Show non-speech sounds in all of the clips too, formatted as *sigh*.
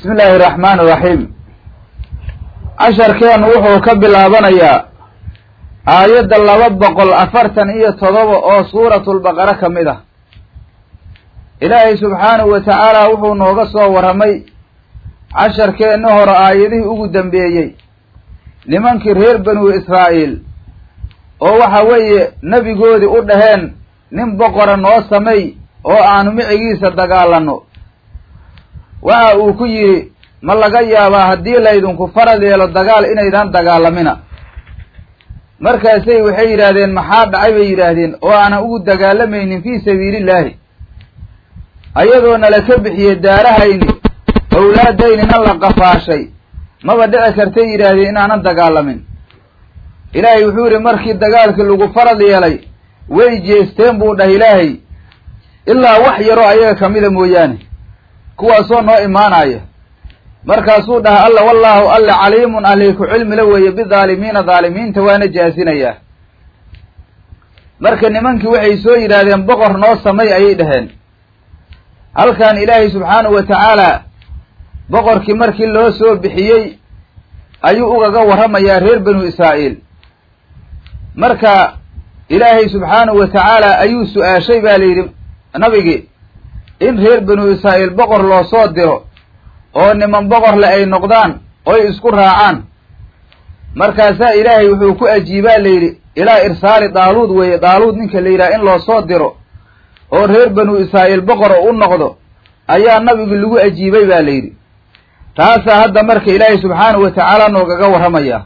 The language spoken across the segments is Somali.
bismi illaahi araxmaani iraxiim casharkeennu wuxuu ka bilaabanayaa aayadda laba boqol afartan iyo todoba oo suuratulbaqara ka mid ah. Ilaahay subxaanahu wa tacaala wuxuu nooga soo warramay casharkeenni hore aayadihii ugu dambeeyey. Nimankii reer banu israa'iil oo waxa weeye nebigoodii u dhaheen nin boqora noo samay oo aanu micigiisa dagaalanno waxa uu ku yidhi ma laga yaabaa haddii laydinku farad yeelo dagaal inaydan dagaalamina. Markaasay waxay yidhaahdeen maxaa dhacay? bay yidhaahdeen oo aanan ugu dagaalamaynin fii sabiilillaahi. Ayadoo nala ka bixiyey daarahayni owlaadaynina la qafaashay. Maba dhici kartay yidhaahdeen inaanan dagaalamin. Ilaahay wuxuu yidhi markii dagaalkii lagu farad yeelay way jeesteen buu dhah ilaahay. Ilaa wax yaroo ayaga kamida mooyaane kuwaasoo noo imaanaya markaasuu dhaha alla wallaahu alle caliimun allayku cilmila weeye bidaalimiina dhaalimiinta waana jaasinayaa. Marka nimankii waxay soo yidhaahdeen boqor noo samay ayay dhaheen. Halkan ilaahay subxaanahu wa tacaala boqorkii markii loo soo bixiyey ayuu ugaga warramayaa reer banu israa'iil. Marka ilaahay subxaanahu wa tacaala ayuu su'aashay baa la yidhi nabigi in reer banu israa'iil boqor loo soo diro oo niman boqorle ay noqdaan oy isku raacaan markaasaa ilaahay wuxuu ku ajiibaa la yidhi ilaa irsaali daaluud weeye daaluud ninka la yidhaha in loo soo diro oo reer banu israa'iil boqor u noqdo ayaa nabigi lagu ajiibay baa la yidhi. Taasaa hadda marka ilaahay subxaanahu wa tacaala noogaga warramayaa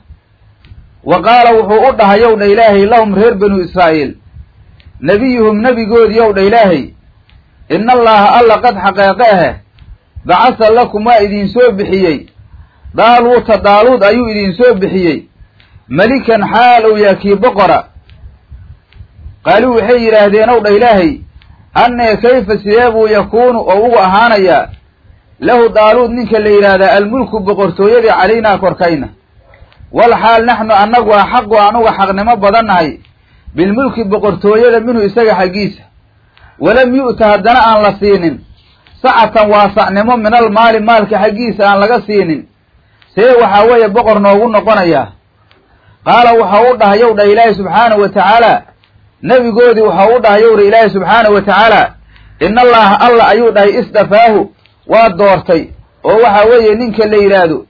wa qaala wuxuu u dhahayow dha ilaahay lahum reer banu israa'iil nebiyuhum nebigoodiiyow dha ilaahay ina allaaha alla qad xaqeeqe ahe bacasa lakum waa idin soo bixiyey daaluuta daaluud ayuu idin soo bixiyey melikan xaal ou yaa kii boqora qaaluu waxay yidhaahdeen ow dha ilaahay annee kayfa sidee buu yakuunu oo ugu ahaanayaa lahu daaluud ninka la yidhaahdaa almulku boqortooyadii calaynaa korkayna wal xaal naxnu annagu a xaqu anuga xaqnimo badannahay bilmulki boqortooyada minhu isaga xaggiisa walam yu'ta haddana aan la siinin. Sacatan waasacnimo minal maali maalka xaggiisa aan laga siinin. See waxaa weeye boqor noogu noqonayaa qaala waxa u dhahayow dhah ilaahi subxaanahu wa tacaala. Nebigoodii waxa u dhahayow dha ilaahi subxaanahu wa tacaala. Ina allaha alla ayuu dhahay isdafaahu. Waa doortay. Oo waxa weeye ninka la yidhaahdo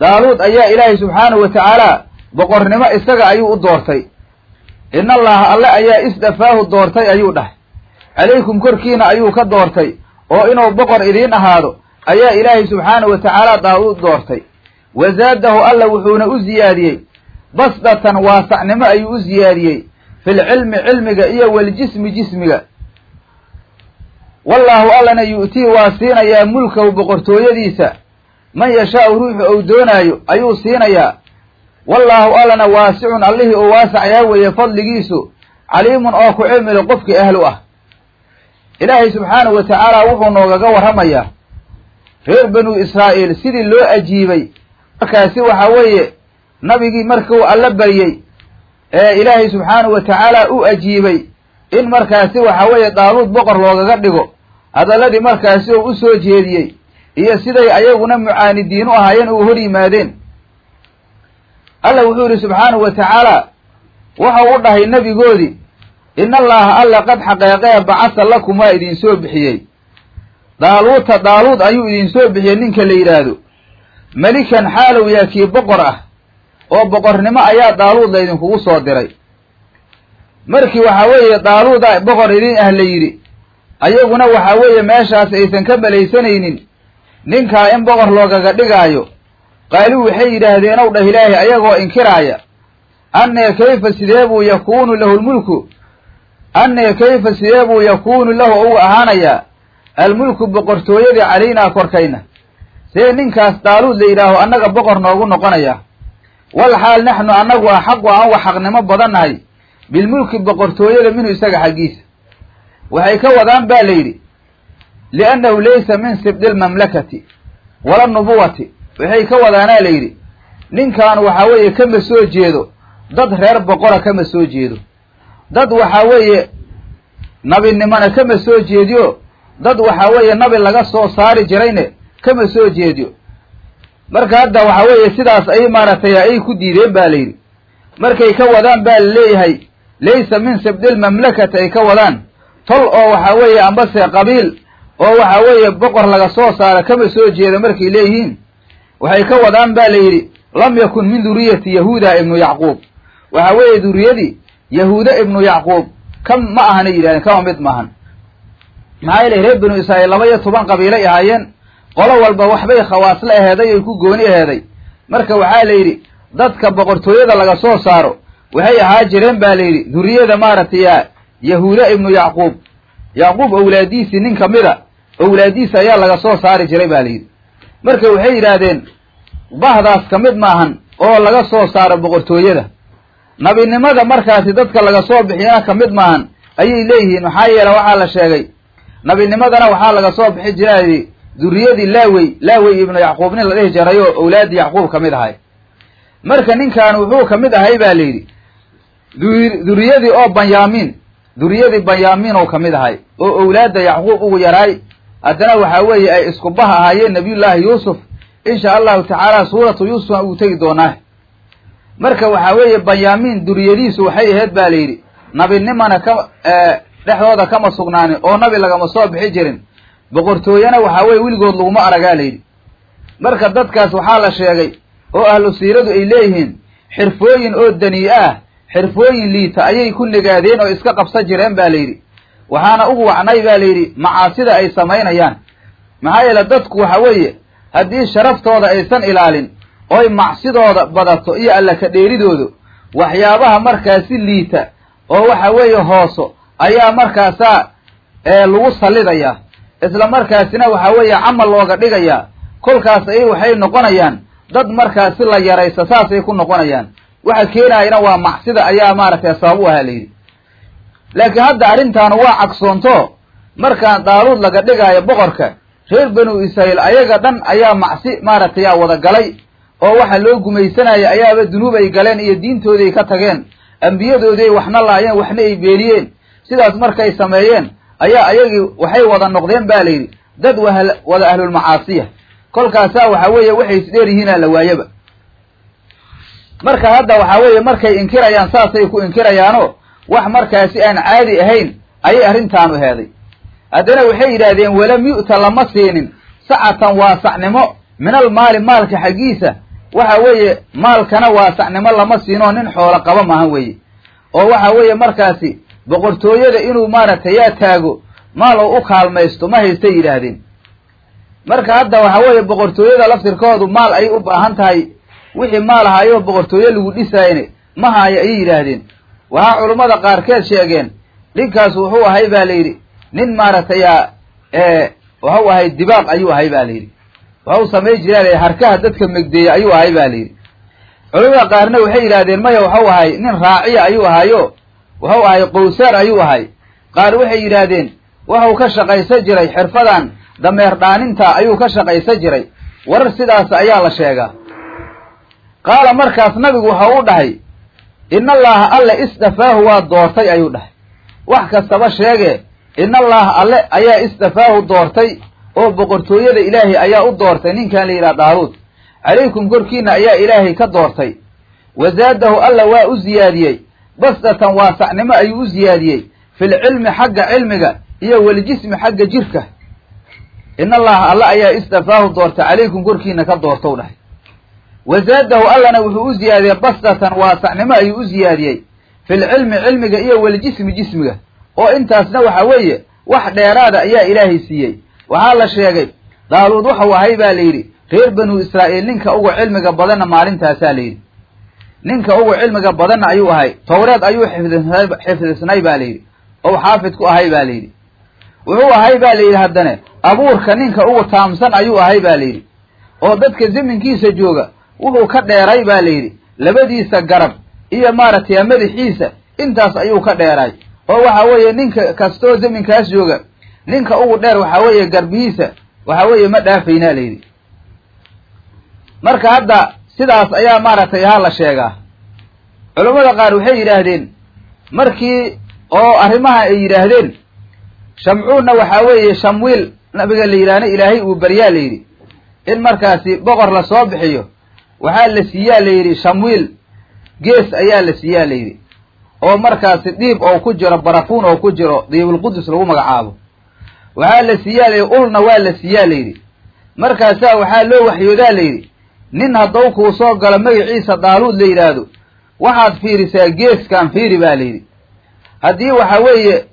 daaluud ayaa ilaahay subxaanahu wa tacaala boqornimo isaga ayuu u doortay. Ina allaha alle ayaa isdafaahu doortay ayuu dhahay calaykum korkiina ayuu ka doortay oo inuu boqor idiin ahaado ayaa ilaahay subxaanahu wa tacaala daaluud doortay. Wa zaadahu alla wuxuuna u ziyaadiyey basdatan waasacnimo ayuu u ziyaadiyey filcilmi cilmiga iyo waljismi jismiga. Wallaahu allana yu'tii waa siinayaa mulkahu boqortooyadiisa. Man yashaau ruuxu ou doonaayo ayuu siinayaa. Wallaahu allana waasicun allihii uu waasacayaa weeye fadligiisu caliimun oo ku cilmile qofkii ahlu ah ilaahay subxaanahu wa tacaala wuxuu noogaga warramayaa reer banu israa'iil sidii loo ajiibay. Markaasi waxa weeye nabigii markuu alla baryey ee ilaahay subxaanahu wa tacaala u ajiibay in markaasi waxa weeye daaluud boqor loogaga dhigo. Hadalladii markaasi uu u soo jeediyey iyo siday ayaguna mucaanidiin u ahaayeen uu hor yimaadeen. Alla wuxuu yidhi subxaanahu wa tacaala wuxuu u dhahay nebigoodii ina allaaha alla qad xaqeeqee bacasa lakum waa idin soo bixiyey. Daaluuta daaluud ayuu idin soo bixiyey ninka la yidhaahdo. Melikan xaalow yaa kii boqor ah oo boqornimo ayaa daaluud laydinkugu soo diray. Markii waxaa weeye daaluuda boqor idin ah la yidhi ayaguna waxaa weeye meeshaas aysan ka malaysanaynin ninkaa in boqor loogaga dhigaayo qaaluu waxay yidhaahdeen ow dhah ilaahi ayagoo inkiraaya annee kayfa sidee buu yakuunu lahu lmulku annee kayfa sidee buu yakuunu lahu ugu ahaanayaa almulku boqortooyadii calaynaa korkayna see ninkaas daaluud la yidhaaho annaga boqor noogu noqonaya wal xaal naxnu annagu a xaqu aan uga xaqnimo badannahay bilmulki boqortooyada minhu isaga xaggiisa waxay ka wadaan ba la yidhi liannahu laysa min sibdi lmamlakati wala nubuwati waxay ka wadaanaa la yidhi ninkan waxaa weeye kama soo jeedo dad reer boqora kama soo jeedo dad waxaa weeye nabinimona kama soo jeediyo? Dad waxaa weeye nabi laga soo saari jirayne kama soo jeediyo? Marka hadda waxa weeye sidaas ay maaragtay ay ku diideen ba la yidhi. Markay ka wadaan baa la leeyahay laysa min sibdil mamlakati ay ka wadaan. Tol oo waxa weeye ambase qabiil oo waxa weeye boqor laga soo saaro kama soo jeeda markay leeyihiin? Waxay ka wadaan ba la yidhi lam yakun min duriyati yahuuda ibnu yacquub. Waxa weeye duriyadii yahuuda ibnu yacquub ka ma ahana yidhahdeen kama mid maahan maxaa yeele reer binu israa'iil laba iyo toban qabiilay ahaayeen qolo walba waxbay khawaasla aheeday oy ku gooni aheeday. Marka waxaa la yidhi dadka boqortooyada laga soo saaro waxay ahaa jireen ba la yidhi duriyada maaragtay yahuuda ibnu yacquub. Yacquub owlaadiisii nin kamida owlaadiisa ayaa laga soo saari jiray ba la yidhi. Marka waxay yidhaahdeen bahdaas ka mid maahan oo laga soo saaro boqortooyada nabinimada markaasi dadka laga soo bixiyana ka mid maahan ayay leeyihiin maxaa yeele waxaa la sheegay nabinimadana waxaa laga soo bixi jiray duriyadii laawey laawey ibnu yacquub nin la dhihi jiray oo owlaadii yacquub ka mid ahay. Marka ninkan wuxuu ka mid ahay ba la yidhi duriyadii oo banyamin duriyadii banyamin oo ka mid ahay oo owlaadda yacquub ugu yaraay haddana waxa weeye ay isku bah ahaayeen nabiyullaahi yuusuf insha allahu tacaala suuratu yuusufna uu tegi doonaa marka waxa weeye banyamin duriyadiisu waxay ahayd ba la yidhi nabinimana ka dhexdooda kama sugnaanin oo nabi lagama soo bixi jirin. Boqortooyena waxa weye weligood laguma aragaa la yidhi. Marka dadkaas waxaa la sheegay oo ahlu siiradu ay leeyihiin xirfooyin oo danii ah xirfooyin liita ayay ku negaadeen oo iska qabsan jireen ba la yidhi. Waxaana ugu wacnay ba la yidhi macaasida ay samaynayaan. Maxaa yeele dadku waxa weeye haddii sharaftooda aysan ilaalin oy macsidooda badato iyo alla ka dheeridoodu waxyaabaha markaasi liita oo waxa weeye hooso ayaa markaasaa lagu sallidayaa isla markaasina waxa weeye camal looga dhigayaa kolkaas ay waxay noqonayaan dad markaasi la yaraysa saasay ku noqonayaan. Waxa keenayana waa macsida ayaa maaragtay sabab u ahaa la yidhi. Laakiin hadda arrintaanu waa cagsoonto markaan daaluud laga dhigaayo boqorka reer banu israa'iil ayaga dhan ayaa macsi maaragtay yaa wada galay oo waxa loo gumaysanaya ayaaba dunuub ay galeen iyo diintooday ka tageen. Ambiyadoodii waxna laayeen waxna ay beeniyeen sidaas markay sameeyeen ayaa ayagii waxay wada noqdeen ba la yidhi dad wada ahlulmacaasiya kolkaasaa waxa weeye waxay isdheer yihiina la waayaba. Marka hadda waxa weeye markay inkirayaan saasay ku inkirayaano wax markaasi aan caadi ahayn ayay arrintaanu heeday. Haddana waxay yidhaahdeen walam yu'ta lama siinin sacatan waasacnimo minal maali maalka xaggiisa waxa weeye maalkana waasacnimo lama siinoo nin xoolo qaba maahan weeye. Oo waxa weeye markaasi boqortooyada inuu maaragtay yaa taago maal oo u kaalmaysto ma haystay yidhaahdeen. Marka hadda waxa weeye boqortooyada laftirkoodu maal ayay u baahan tahay wixii maal ahaayo boqortooye lagu dhisaayne ma haayo ayay yidhaahdeen. Waxaa culummada qaarkeed sheegeen ninkaas wuxuu ahay ba la yidhi nin maaragtay wuxuu ahay dibaaq ayuu ahay ba la yidhi waxu samay jiraa harkaha dadka megdeeya ayuu ahay ba la yidhi. Culamada qaarna waxay yidhahdeen maya waxau ahay nin raaciya ayuu ahayo wuxuu ahay qowsaar ayuu ahay. Qaar waxay yidhaahdeen waxuu ka shaqaysan jiray xirfadan dameer dhaaninta ayuu ka shaqaysan jiray warar sidaas ayaa la sheegaa. Qaala markaas nabigu waxa u dhahay in allaha alle istafaahu waa doortay ayuu dhahay. Wax kastaba sheege in allaha alle ayaa istafaahu doortay oo boqortooyada ilaahay ayaa u doortay ninkan la yidhaha daaluud calaykum korkiina ayaa ilaahay ka doortay. Wa zaadahu alla waa u ziyaadiyey. Basdatan waasacnimo ayuu u ziyaadiyey. Filcilmi xagga cilmiga iyo waljismi xagga jirka. In allaha alle ayaa istafaahu doortay calaykum korkiina ka doortou dhahay. Wa zaadahu allana wuxuu u ziyaadiyey basdatan waasacnimo ayuu u ziyaadiyey. Filcilmi cilmiga iyo waljismi jismiga. Oo intaasna waxa weeye wax dheeraada ayaa ilaahay siiyey waxaa la sheegay daaluud waxau ahay baa la yidhi reer banu israa'iil ninka ugu cilmiga badanna maalintaasaa la yidhi. Ninka ugu cilmiga badanna ayuu ahay towreed ayuu xifdisnay xifdisnay ba la yidhi ou xaafid ku ahay ba la yidhi. Wuxuu ahay ba la yidhi haddane abuurka ninka ugu taamsan ayuu ahay ba la yidhi oo dadka zaminkiisa jooga wuxuu ka dheeray ba la yidhi labadiisa garab iyo maaragtay madaxiisa intaas ayuu ka dheeray. Oo waxa weeye ninka kastoo zaminkaas jooga ninka ugu dheer waxa weeye garbihiisa waxa weeye ma dhaafaynaa la yidhi. Marka hadda sidaas ayaa maaragtay haa la sheegaa. Culammada qaar waxay yidhaahdeen markii oo arrimaha ay yidhaahdeen shamcuunna waxaa weeye shamwiil nabiga la yidhaahna ilaahay uu baryaa la yidhi. In markaasi boqor la soo bixiyo waxaa la siiyaa la yidhi shamwiil. Gees ayaa la siiyaa la yidhi. Oo markaasi dhiib oo ku jiro barafuun oo ku jiro diibulqudus lagu magacaabo waxaa la siiyaa la yidhi ulna waa la siiyaa la yidhi. Markaasaa waxaa loo waxyoodaa la yidhi nin haddau kuu soo galo magaciisa daaluud la yidhaahdo. Waxaad fiirisaa geeskan fiiri baa la yidhi. Haddii waxa weeye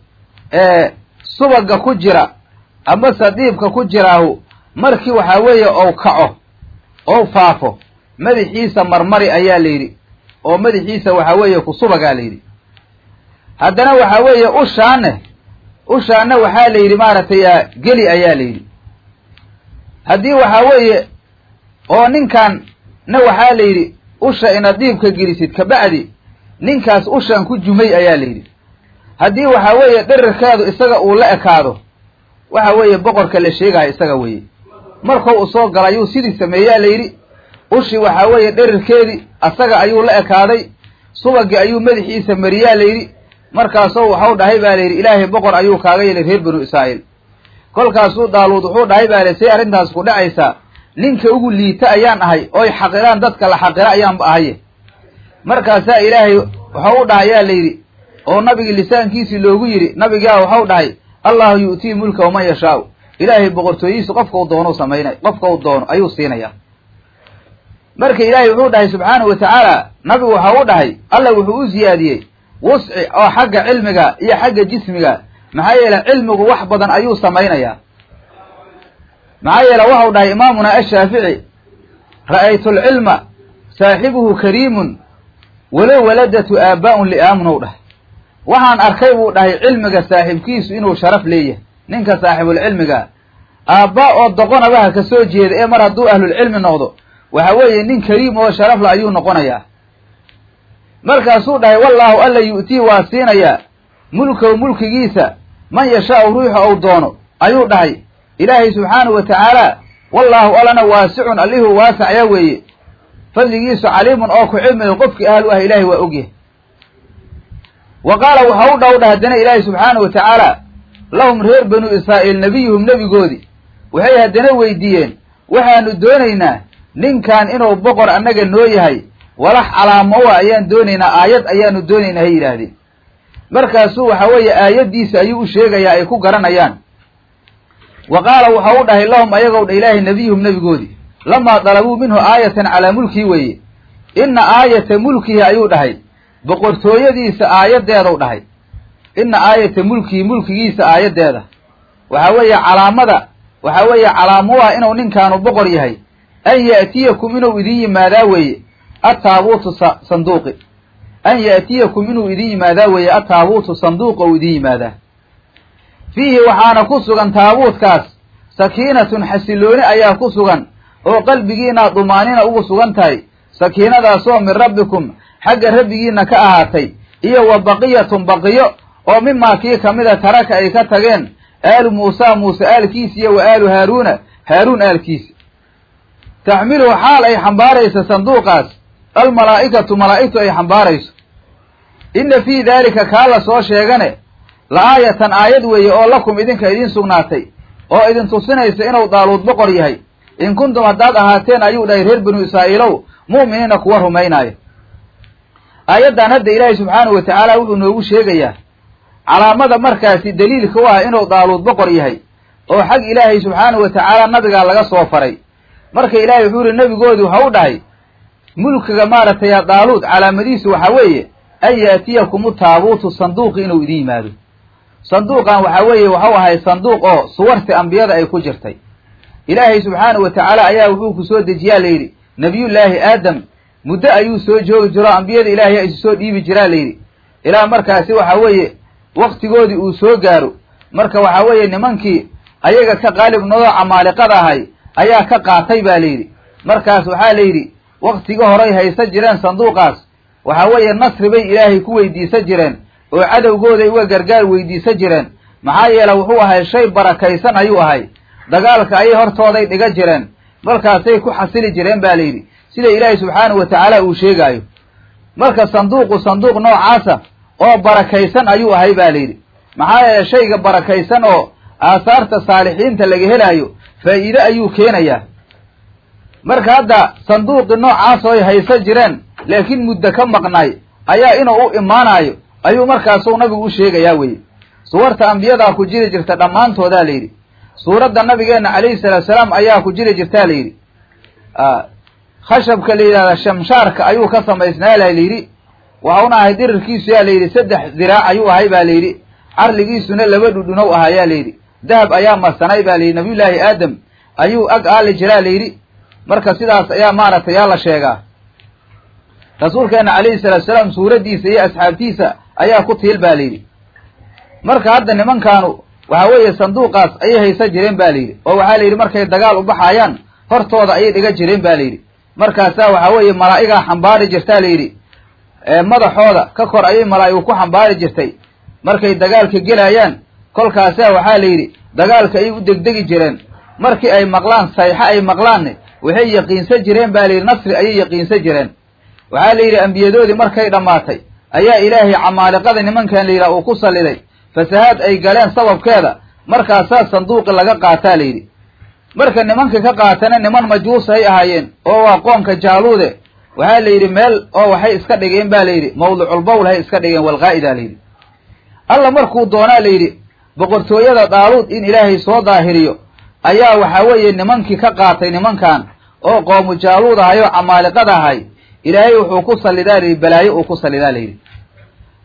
subaga ku jira amase dhiibka ku jiraahu markii waxaa weeye ou kaco ou faafo madaxiisa marmari ayaa la yidhi oo madaxiisa waxaa weeye ku subagaa la yidhi. Haddana waxaa weeye ushaane ushaane waxaa la yidhi maaragtay geli ayaa la yidhi. Haddii waxaa weeye oo ninkan na waxaa la yidhi usha inaad dhiibka gelisid kabacdi ninkaas ushan ku jumay ayaa la yidhi. Haddii waxaa weeye dherarkeedu isaga uu la ekaado waxa weeye boqorka la sheegayo isaga weeye. Markuu u soo gala ayuu sidii sameeyaa la yidhi ushi waxaa weeye dherarkeedii asaga ayuu la ekaaday subagii ayuu madaxiisa mariyaa la yidhi markaasoo waxau dhahay baa la yidhi ilaahay boqor ayuu kaaga yeelay reer banu israa'iil. Kolkaasuu daaluud wuxuu dhahay baa la say arrintaas ku dhacaysaa ninka ugu liita ayaan ahay oy xaqiraan dadka la xaqira ayaanba ahaye markaasaa ilaahay waxau u dhahayaa la yidhi oo nabigii lisaankiisii loogu yidhi nabigaa waxau dhahay allahu yu'tii mulka waman yashaau. Ilaahay boqortooyihiisu qofka u doono samaynay qofka u doono ayuu siinaya. Marka ilaahay wuxuu dhahay subxaanahu wa tacaala nabigu waxa u dhahay alla wuxuu u siyaadiyey wusci oo xagga cilmiga iyo xagga jismiga maxaa yeele cilmigu wax badan ayuu samaynayaa maxaa yeele waxau dhahay imaamuna ashaafici ra'aytu alcilma saaxibuhu kariimun walow waladatu aaba'un li'aamun ou dhahay. Waxaan arkay buu dhahay cilmiga saaxiibkiisu inuu sharaf leeyahay. Ninka saaxibulcilmiga aabba oo doqonabaha ka soo jeeda ee mar hadduu ahlulcilmi noqdo waxa weeye nin kariim oo sharafla ayuu noqonayaa markaasuu dhahay wallaahu alla yu'tii waa siinayaa mulkow mulkigiisa. Man yashaau ruuxa ou doono. Ayuu dhahay ilaahay subxaanahu wa tacaala wallaahu allana waasicun allihuu waasacya weeye. Fadligiisu caliimun oo ku cilmiga qofkii ahal ah ilaahay waa ogyahay wa qaala waxa u dhaw dhah haddana ilaahay subxaanahu wa tacaala lahum reer banu israa'iil nebiyuhum nebigoodii waxay haddana weydiiyeen waxaanu doonaynaa ninkan inuu boqor annaga noo yahay walax calaamowa ayaan doonaynaa aayad ayaanu doonaynaa hay yidhaahdeen markaasuu waxa weeye aayaddiisa ayuu u sheegayaa ay ku garanayaan. Wa qaala waxa u dhahay lahum ayagow dha ilaahay nebiyuhum nebigoodii lamaa dalabuu minhu aayatan calaa mulkii weeye. Inna aayata mulkihi ayuu dhahay boqortooyadiisa aayaddeedau dhahay. Inna aayata mulkihi mulkigiisa aayaddeeda. Waxa weeye calaamada waxa weeye calaamuha inuu ninkaanu boqor yahay an ya'tiyakum inuu idin yimaadaa weeye attaabuutu sanduuqi. An ya'tiyakum inuu idin yimaadaa weeye attaabuutu sanduuqa uu idin yimaadaa fiihi waxaana ku sugan taabuutkaas sakiinatun xasilooni ayaa ku sugan oo qalbigiina dumaanina ugu sugan tahay. Sakiinadaasoo min rabbikum xagga rabbigiina ka ahaatay. Iyo wa baqiyatun baqiyo oo mimaa kii kamida taraka ay ka tageen aalu muusa muuse aalkiisi iyo wa aalu haaruuna haaruun aalkiisi taxmiluhu xaal ay xambaarayso sanduuqaas almalaa'ikatu malaa'igtu ay xambaarayso. Inna fii daalika kaa la soo sheegane la aayatan aayad weeye oo lakum idinka idiin sugnaatay oo idin tusinaysa inuu daaluud boqor yahay. In kuntum haddaad ahaateen ayuu dhahay reer banu israa'iilow mu'miniina kuwa rumaynaayo. Aayaddan hadda ilaahay subxaanahu wa tacaala wuxuu noogu sheegayaa calaamada markaasi daliilka u ah inuu daaluud boqor yahay oo xag ilaahay subxaanahu wa tacaala nabigaa laga soo faray. Marka ilaahay wuxuu yihi nabigoodii waxa u dhahay mulkiga maaragtay daaluud calaamadiisu waxa weeye an yaatiyakumu taabuutu sanduuqi inuu idin yimaado. Sanduuqan waxa weeye waxau ahay sanduuq oo suwarti ambiyada ay ku jirtay. Ilaahay subxaanahu wa tacaala ayaa wuxuu ku soo dejiyaa la yidhi nabiyullaahi aadam muddo ayuu soo joogi jiro ambiyada ilaahay aa isu soo dhiibi jiraa la yidhi. Ilaa markaasi waxa weeye waktigoodii uu soo gaaro. Marka waxa weeye nimankii ayaga ka qaalib noodoo camaaliqada ahay ayaa ka qaatay ba la yidhi. Markaas waxaa la yidhi waktiga horay haysta jireen sanduuqaas. Waxa weeye nasri bay ilaahay ku weydiisa jireen oo cadowgooday uga gargaar weydiisa jireen. Maxaa yeele wuxuu ahay shay barakaysan ayuu ahay. Dagaalka ayay hortooday dhiga jireen. Markaasay ku xasili jireen ba la yidhi sida ilaahay subxaanahu wa tacaala uu sheegaayo. Marka sanduuqu sanduuq noocaasa oo barakaysan ayuu ahay ba la yidhi maxaa yeele shayga barakaysan oo aasaarta saalixiinta laga helaayo faa'iide ayuu keenayaa marka hadda sanduuqii noocaas oo ay haysa jireen laakiin muddo ka maqnaay ayaa inuu u imaanayo ayuu markaasuu nabigu u sheegayaa weye suwarta ambiyadaa ku jiri jirta dhammaantoodaa layidhi suuradda nabigeenna calayhi salaatu salaam ayaa ku jiri jirtaa layidhi khashabka la yidhahda shamshaarka ayuu ka samaysnaa la layidhi waxauna ahay dirirkiisu yaa layidhi saddex diraac ayuu ahay baa layidhi carligiisuna laba dhudhunow ahaa yaa layidhi dahab ayaa marsanay baa layidhi nabiyullaahi aadam ayuu ag aali jiraa layidhi marka sidaas ayaa maaragtay yaa la sheegaa rasuulkeena calayhi salaatu salaam suuraddiisa iyo asxaabtiisa ayaa ku tiil baa layidhi marka hadda nimankaanu waxa weeye sanduuqaas ayay haysan jireen ba layidhi oo waxaa layidhi markay dagaal u baxaayaan hortooda ayay dhiga jireen ba layidhi markaasaa waxaa weeye malaa'igaa xambaari jirtaa layidhi madaxooda ka kor ayay malaa'igu ku xambaari jirtay. Markay dagaalka gelayaan kolkaasaa waxaa layidhi dagaalka ayay u degdegi jireen. Markii ay maqlaan sayxo ay maqlaanne waxay yaqiinsan jireen ba layidhi nasri ayay yaqiinsan jireen. Waxaa layidhi ambiyadoodii markay dhammaatay ayaa ilaahay camaaliqada nimankan layidhaha uu ku salliday fasahaad ay galeen sababkeeda markaasaa sanduuqi laga qaataa layidhi marka nimankii ka qaatana niman majuus ay ahaayeen oo waa qoomka jaaluude waxaa la yidhi meel oo waxay iska dhigeen ba layidhi mawdiculbowl hay iska dhigeen walqaa'ida layidhi alla markuu doonaa layidhi boqortooyada daaluud in ilaahay soo daahiriyo ayaa waxaa weeye nimankii ka qaatay nimankan oo qoomu jaaluud ahay oo camaaliqada ahay ilaahay wuxuu ku sallidaa layidhi balaayo uu ku sallidaa layidhi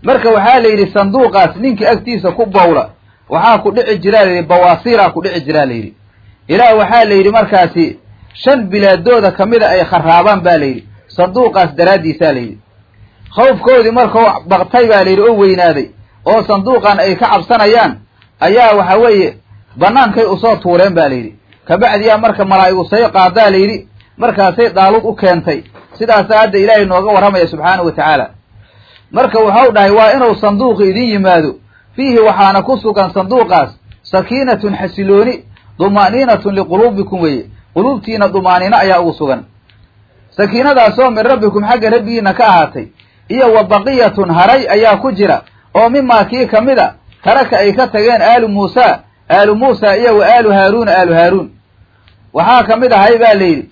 marka waxaa la yidhi sanduuqaas ninkii agtiisa ku bowla waxaa ku dhici jiraa layidhi bawaasiiraa ku dhici jiraa layidhi ilaah waxaa la yidhi markaasi shan bilaadooda kamida ay kharaabaan ba layidhi sanduuqaas daraaddiisaa layidhi khawfkoodii markau baqtay baa layidhi oo weynaaday oo sanduuqan ay ka cabsanayaan ayaa waxa weeye bannaankay u soo tuureen ba layidhi kabacdiyaa marka malaa'igu say qaadaa layidhi markaasay daaluud u keentay. Sidaasaa hadda ilaahay nooga warramaya subxaanahu wa tacaala. Marka wuxuu dhahay waa inuu sanduuqi idin yimaado. Fiihi waxaana ku sugan sanduuqaas. Sakiinatun xasilooni duma'niinatun liquluubikum weeye. Quluubtiina dumaaniino ayaa ugu sugan. Sakiinadaasoo min rabbikum xagga rabbigiina ka ahaatay. Iyo wa baqiyatun haray ayaa ku jira. Oo mimaa kii ka mid a taraka ay ka tageen aalu muusa. Aalu muusa iyo wa aalu haaruuna aalu haaruun. Waxaa ka mid ahay baa layidhi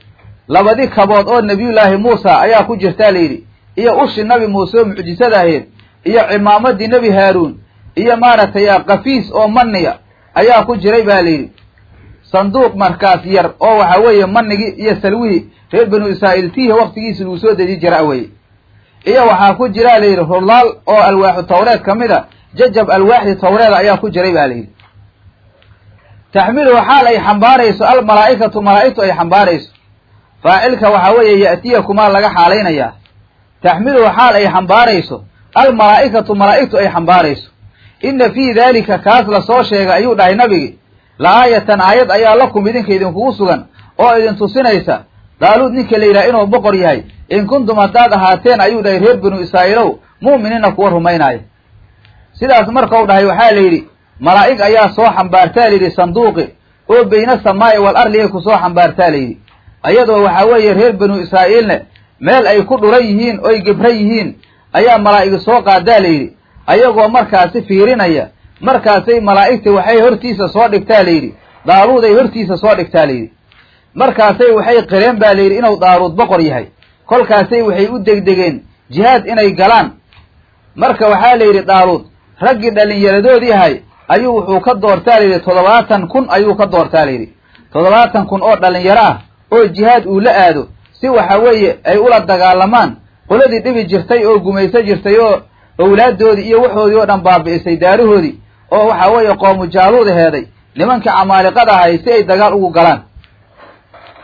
labadi kabood oo nebiyullaahi muusa ayaa ku jirtaa layidhi iyo ushi nabi muuse oo mucjisada ahayd iyo cimaamadii nebi haaruun iyo maaragtay kafiis oo maniya ayaa ku jiray ba layidhi sanduuq markaas yar oo waxa weeye manigii iyo salwihii reer banu israa'iil tiihi waktigiisi lagu soo deji jira weye iyo waxaa ku jira layidhi rulaal oo alwaaxu tawreed ka mid a jajab alwaaxdi tawreeda ayaa ku jiray ba layidhi taxmiluhu xaal ay xambaarayso almalaa'ikatu malaa'igtu ay xambaarayso faacilka waxaa weeye ya'tiyakumaa laga xaalaynayaa taxmiluhu xaal ay xambaarayso. Almalaa'ikatu malaa'igtu ay xambaarayso. Inna fii daalika kaas la soo sheegay ayuu dhahay nabigi. La aayatan aayad ayaa lakum idinka idinkugu sugan oo idin tusinaysa. Daaluud ninka la yidhaha inuu boqor yahay. In kuntum haddaad ahaateen ayuu dhahay reer banu israa'iilow mu'miniinna kuwa rumaynaayo. Sidaas markau dhahay waxaa la yidhi malaa'ig ayaa soo xambaartaa layidhi sanduuqi oo beyna samaa'i wal arligay ku soo xambaartaa layidhi ayadoo waxaa weeye reer banu israa'iilne meel ay ku dhuran yihiin oy gebran yihiin ayaa malaa'igi soo qaadaa layidhi ayagoo markaasi fiirinaya markaasay malaa'igta waxay hortiisa soo dhigtaa layidhi daaluuday hortiisa soo dhigtaa layidhi markaasay waxay qireen ba layidhi inuu daaluud boqor yahay. Kolkaasay waxay u degdegeen jihaad inay galaan. Marka waxaa la yidhi daaluud raggii dhallinyaradoodii ahay ayuu wuxuu ka doortaa layidhi toddobaatan kun ayuu ka doortaa layidhi toddobaatan kun oo dhallinyaro ah oo jihaad uu la aado si waxa weeye ay ula dagaalamaan. Qoladii dhibi jirtay oo gumayso jirtay oo owlaaddoodii iyo waxoodii oo dhan baabi'isay daarahoodii oo waxa weeye qoomu jaaluuda heeday nimankii camaaliqada ahay si ay dagaal ugu galaan.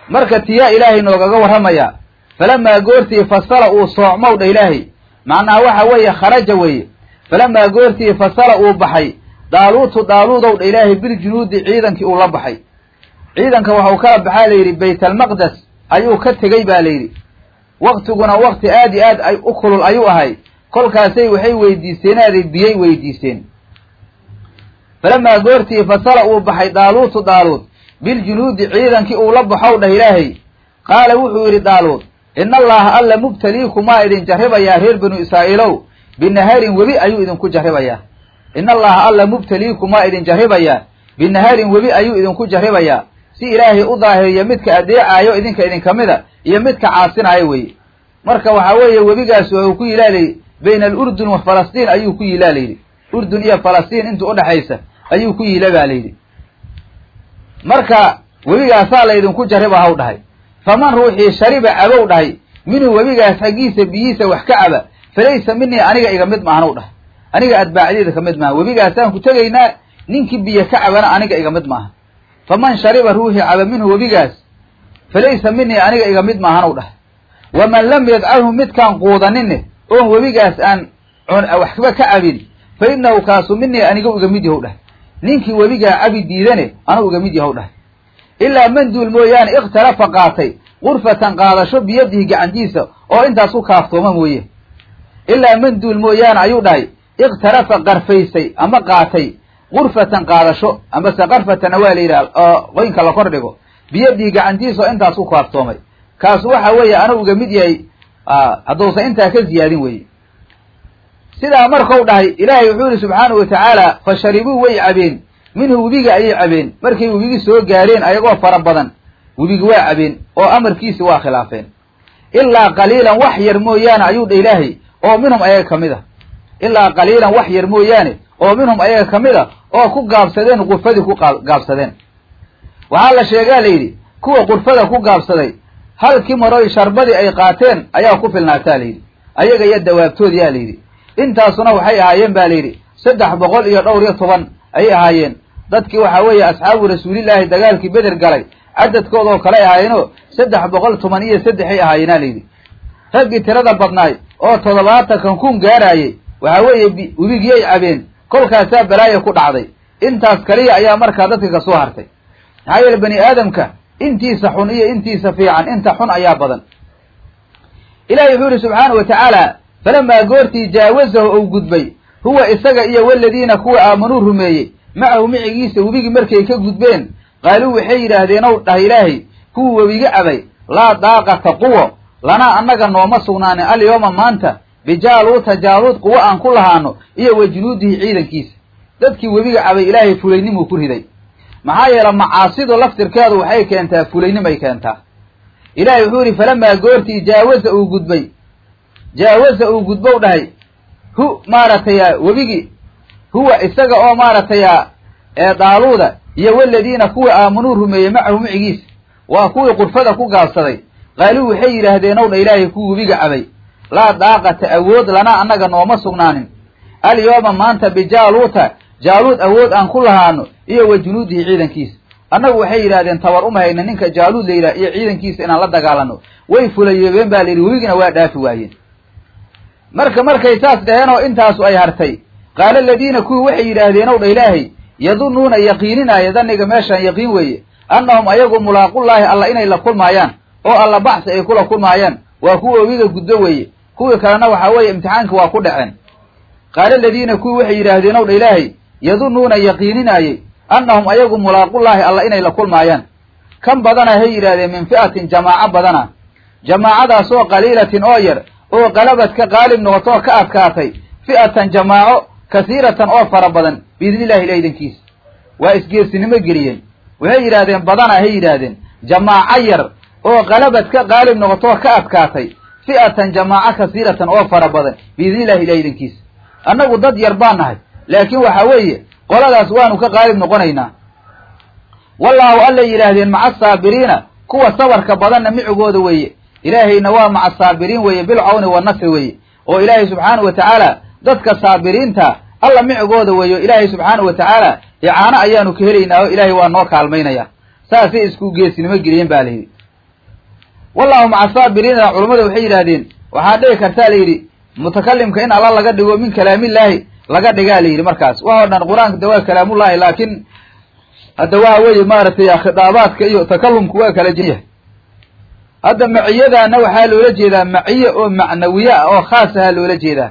Marka tiyaa ilaahay noogaga warramayaa falamaa goortii fasala uu soocmow dha ilaahay. Macnaha waxa weeye kharaja weeye. Falamaa goortii fasala uu baxay daaluutu daaluudow dha ilaahay biljunuudi ciidankii uu la baxay ciidanka waxau kala baxaa layidhi baytalmaqdes ayuu ka tegey ba layidhi waktiguna wakti aad iyo aad ay u kulul ayuu ahay. Kolkaasay waxay weydiisteenaaday biyay weydiisteen falamaa goortii fasala uu baxay daaluutu daaluud biljunuudi ciidankii uu la baxow dhah ilaahay. Qaala wuxuu yidhi daaluud ina allaha alla mubtaliikumaa idin jarribayaa reer banu israa'iilow. Binaharin webi ayuu idinku jarribayaa. Ina allaha alla mubtaliikumaa idin jarribayaa. Binaharin webi ayuu idinku jarribayaa si ilaahay u daahiriyo midka adeecaayo idinka idinka mida iyo midka caasinaayo weeye. Marka waxaa weeye webigaas wuxuu ku yilaalayy bayna alurdun wa falastiin ayuu ku yilaa layidhi urdun iyo falastiin inta udhexaysa ayuu ku yila baa layidhi marka webigaasaa laydinku jariba haw dhahay. Faman ruuxii shariba cabow dhahay minhu webigaas xaggiisa biyihiisa wax ka caba falaysa minii aniga iga mid maahanow dhahay. Aniga atbaacdeeda ka mid maaha webigaasaan ku tegaynaa ninkii biyo ka cabana aniga iga mid maaha faman shariba ruuxii caba minhu webigaas falaysa minii aniga iga mid maahanow dhahay waman lam yadcalhu midkaan quudanine oon webigaas aan waxba ka cabin fa innahu kaasu minii aniga iga mid yahow dhahay ninkii webigaa cabi diidane anu iga mid yahow dhahay ilaa man duul mooyaane ikhtalafa qaatay gurfatan qaadasho biyadihi gacantiisa oo intaas ku kaaftooma mooye. Ilaa man duul mooyaane ayuu dhahay ikhtalafa qarfaysay ama qaatay gurfatan qaadasho amase qarfatana waa la yidhaha oo qoynka la kor dhigo biyadihi gacantiisa intaas ku kaaftoomay kaasu waxa weeye anu iga mid yahay hadduusan intaa ka ziyaadin weye sidaa markau dhahay ilaahay wuxuu yihi subxaanahu watacaala fa sharibuu way cabeen minhu webiga ayay cabeen markay webigi soo gaareen ayagoo fara badan webigi waa cabeen oo amarkiisi waa khilaafeen ilaa qaliilan wax yar mooyaane ayuu dha ilaahay oo minhum ayaga ka mid a ilaa qaliilan wax yar mooyaane oo minhum ayaga ka mid a oo ku gaabsadeen qurfadii ku gaabsadeen. Waxaa la sheegaa la yidhi kuwa qurfada ku gaabsaday halkii maroy sharbadii ay qaateen ayaa ku filnaataa la yidhi. Ayaga iyo dawaabtoodiyaa la yidhi. Intaasuna waxay ahaayeen ba la yidhi saddex boqol iyo dhowr iyo toban ayay ahaayeen. Dadkii waxaa weeye asxaabu rasuulillaahi dagaalkii beder galay cadadkooda oo kale ahaayeenoo saddex boqol toban iyo saddexay ahaayeena layidhi raggii tirada badnaay oo toddobaatankan kun gaaraayey waxaa weeye webigiyay cabeen kolkaasaa balaaya ku dhacday. Intaas kaliya ayaa markaa dadka ka soo hartay. Maxaa yeele bani aadamka intiisa xun iyo intiisa fiican inta xun ayaa badan. Ilahi wuxuu yihi subxaana wa tacaala falamaa goortii jaawazahu ou gudbay. Huwa isaga iyo waladiina kuwa aamanuu rumeeyey. Macahu micigiisa webigii markay ka gudbeen. Qaaluu waxay yidhaahdeen ow dhah ilaahay kuwa webiga cabay laa daaqata quwo. Lanaa annaga nooma sugnaanin alyooma maanta bijaaluuta jaaluud quwo aan ku lahaano iyo wa junuudihi ciidankiisa. Dadkii webiga cabay ilaahay fulaynimuu ku riday. Maxaa yeele macaasidu laftirkeedu waxay keentaa fulaynimay keentaa. Ilaahay wuxuu yihi falamaa goortii jaawaza uu gudbay. Jaawaza uu gudbow dhahay. Hu maaragtaya webigi? Huwa isaga oo maaragtaya ee daaluuda iyo waladiina kuwa aamanuu rumeeyey macahu micigiisa waa kuwii qurfada ku gaabsaday. Qaaluu waxay yidhaahdeen ow dha ilaahay kuwa webiga cabay laa daaqata awood lanaa annaga nooma sugnaanin. Alyooma maanta bijaaluuta jaaluud awood aan ku lahaano iyo wa junuudihi ciidankiisa. Annagu waxay yidhahdeen tabar uma hayna ninka jaaluud la yidhah iyo ciidankiisa inaan la dagaalano. Way fulayoobeen baa la yidhi webigina waa dhaafi waayeen. Marka markay saas dhaheen oo intaasu ay hartay qaala aladiina kuwii waxay yidhaahdeen ow dha ilaahay yadunuuna yaqiininaayo daniga meeshaan yaqiin weeye annahum ayagu mulaaqullaahi alla inay la kulmaayaan oo alla baxsi ay kula kulmaayaan waa kuwa webiga gudbo weeye kuwii kalena waxaa weeye imtixaanka waa ku dhaceen. Qaala aladiina kuwii waxay yidhaahdeen ow dha ilaahay yadunuuna yaqiininaayey annahum ayagu mulaaqullaahi alla inay la kulmaayaan. Kan badana hay yidhahdeen min fi'atin jamaaco badana. Jamaacadaasoo qaliilatin oo yar oo qalabad ka qaalib noqotoo ka adkaatay fi'atan jamaaco kasiiratan oo fara badan biidni illahi ila idankiisa waa isgeesinimo geliyeen. Waxay yidhahdeen badana hay yidhaahdeen jamaaco yar oo qalabad ka qaalib noqotoo ka adkaatay fi'atan jamaaco kasiiratan oo fara badan biidni illahi ila idankiisa annagu dad yar baa nahay laakiin waxa weeye qoladaas waanu ka qaalib noqonaynaa. Wallaahu allay yidhaahdeen maca asaabiriina kuwa sabarka badanna micigooda weeye. Ilaahayna waa maca saabiriin weeye bilcawni wanasri weeye. Oo ilaahay subxaanahu wa tacaala dadka saabiriinta alla micigooda weeyo ilaahay subxaanahu wa tacaala icaano ayaanu ka helaynaa oo ilaahay waa noo kaalmaynaya. Saasay isku geesinimo geliyeen ba la yidhi wallahu maca saabiriina culummada waxay yidhahdeen waxaa dhici kartaa la yidhi mutakalimka in alla laga dhigo min kalaamillaahi laga dhigaa la yidhi markaas. Wax oo dhan qur'aanka de waa kalaamullahi laakiin hadda waxa weeye maaragtay khidaabaadka iyo takalumku waa kala jeyahay hadda maciyadaana waxaa loola jeedaa maciye oo macnawiye ah oo khaas aha loola jeedaa.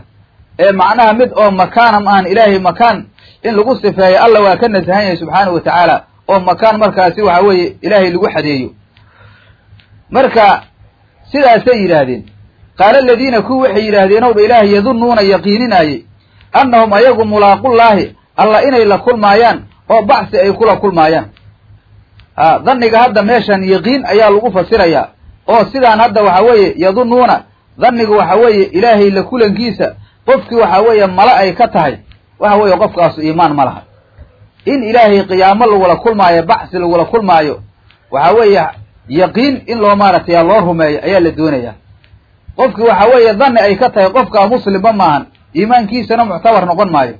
Ee macnaha mid oo makaana ma ilaahay makaan in lagu sifeeyo alla waa ka nasahan yahay subxaanahu wa tacaala oo makaan markaasi waxa weeye ilaahay lagu xadeeyo marka sidaasay yidhaahdeen. Qaala aladiina kuwi waxay yidhaahdeen ow dha ilaahay yadunuuna yaqiininaayey annahum ayagu mulaaqullaahi alla inay la kulmaayaan oo bacsi ay kula kulmaayaan. Dhanniga hadda meeshan yaqiin ayaa lagu fasirayaa oo sidaan hadda waxa weeye yadunuuna dhannigu waxa weeye ilaahay la kulankiisa qofkii waxa weeye mala ay ka tahay waxa weeye qofkaasu iimaan ma laha. In ilaahay qiyaamo lagula kulmaayo bacsi lagula kulmaayo waxa weeye yaqiin in loo maaragtay loo rumeeyo ayaa la doonayaa. Qofkii waxa weeye dhanni ay ka tahay qofkaa muslimba maahan iimaankiisana muctabar noqon maayo.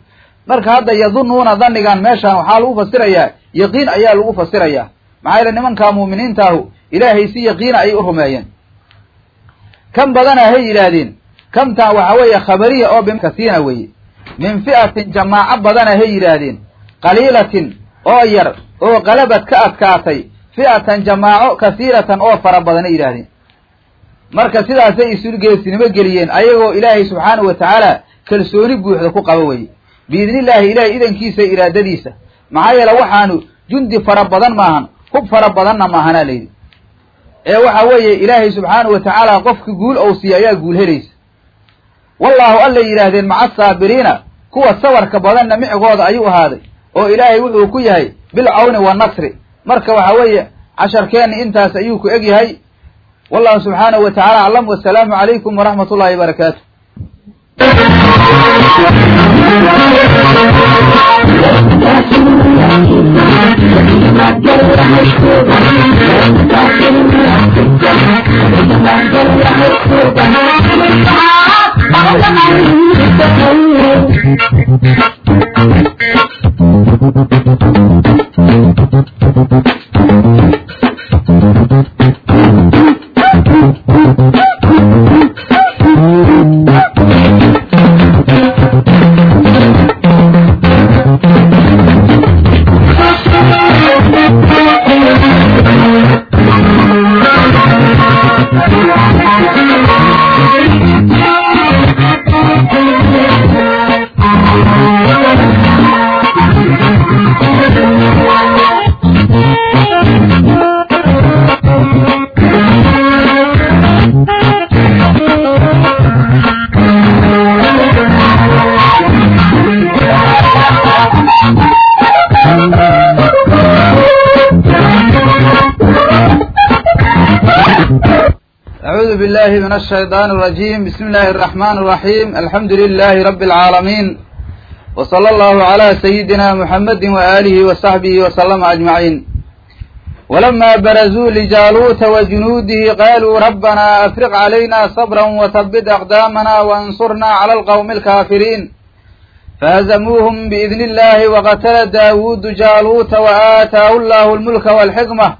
Marka hadda yadunuuna dhannigan meeshaan waxaa lagu fasirayaa yaqiin ayaa lagu fasirayaa. Maxaa yeele nimankaa muuminiintaahu ilaahay si yaqiina ayay u rumeeyeen. Kan badana hay yidhaahdeen kamtaan waxa weeye khabariya oo bikasiina weeye. Min fi'atin jamaaco badana hay yidhaahdeen qaliilatin oo yar oo qalabad ka adkaatay fi'atan jamaaco kasiiratan oo fara badana yidhaahdeen. Marka sidaasay isu geesinimo geliyeen ayagoo ilaahay subxaanahu wa tacaala kalsooni buuxda ku qaba weye biidnillaahi ilaahay idankiisa iraadadiisa. Maxaa yeele waxaanu jundi fara badan maahan hub fara badanna maahanaa layidhi ee waxa weeye ilaahay subxaanahu wa tacaala qofki guul ou siiya ayaa guul helaysa. Wallaahu allay yidhaahdeen maca asaabiriina kuwa sabarka badanna micigooda ayuu ahaaday oo ilaahay wuxuu ku yahay bilcawni wanasri marka waxa weeye casharkeenni intaas ayuu ku eg yahay. Wallahu subxaanahu wa tacala aclam wasalaamu calaykum waraxmat ullahi wabarakaatu *laughs* بالله من الشيطان الرجيم بسم الله الرحمن الرحيم الحمد لله رب العالمين وصلى الله على سيدنا محمد وآله وصحبه وسلم أجمعين ولما برزوا لجالوت وجنوده قالوا ربنا أفرق علينا صبرا وثبت أقدامنا وانصرنا على القوم الكافرين فهزموهم بإذن الله وقتل داود جالوت وآتاه الله الملك والحكمة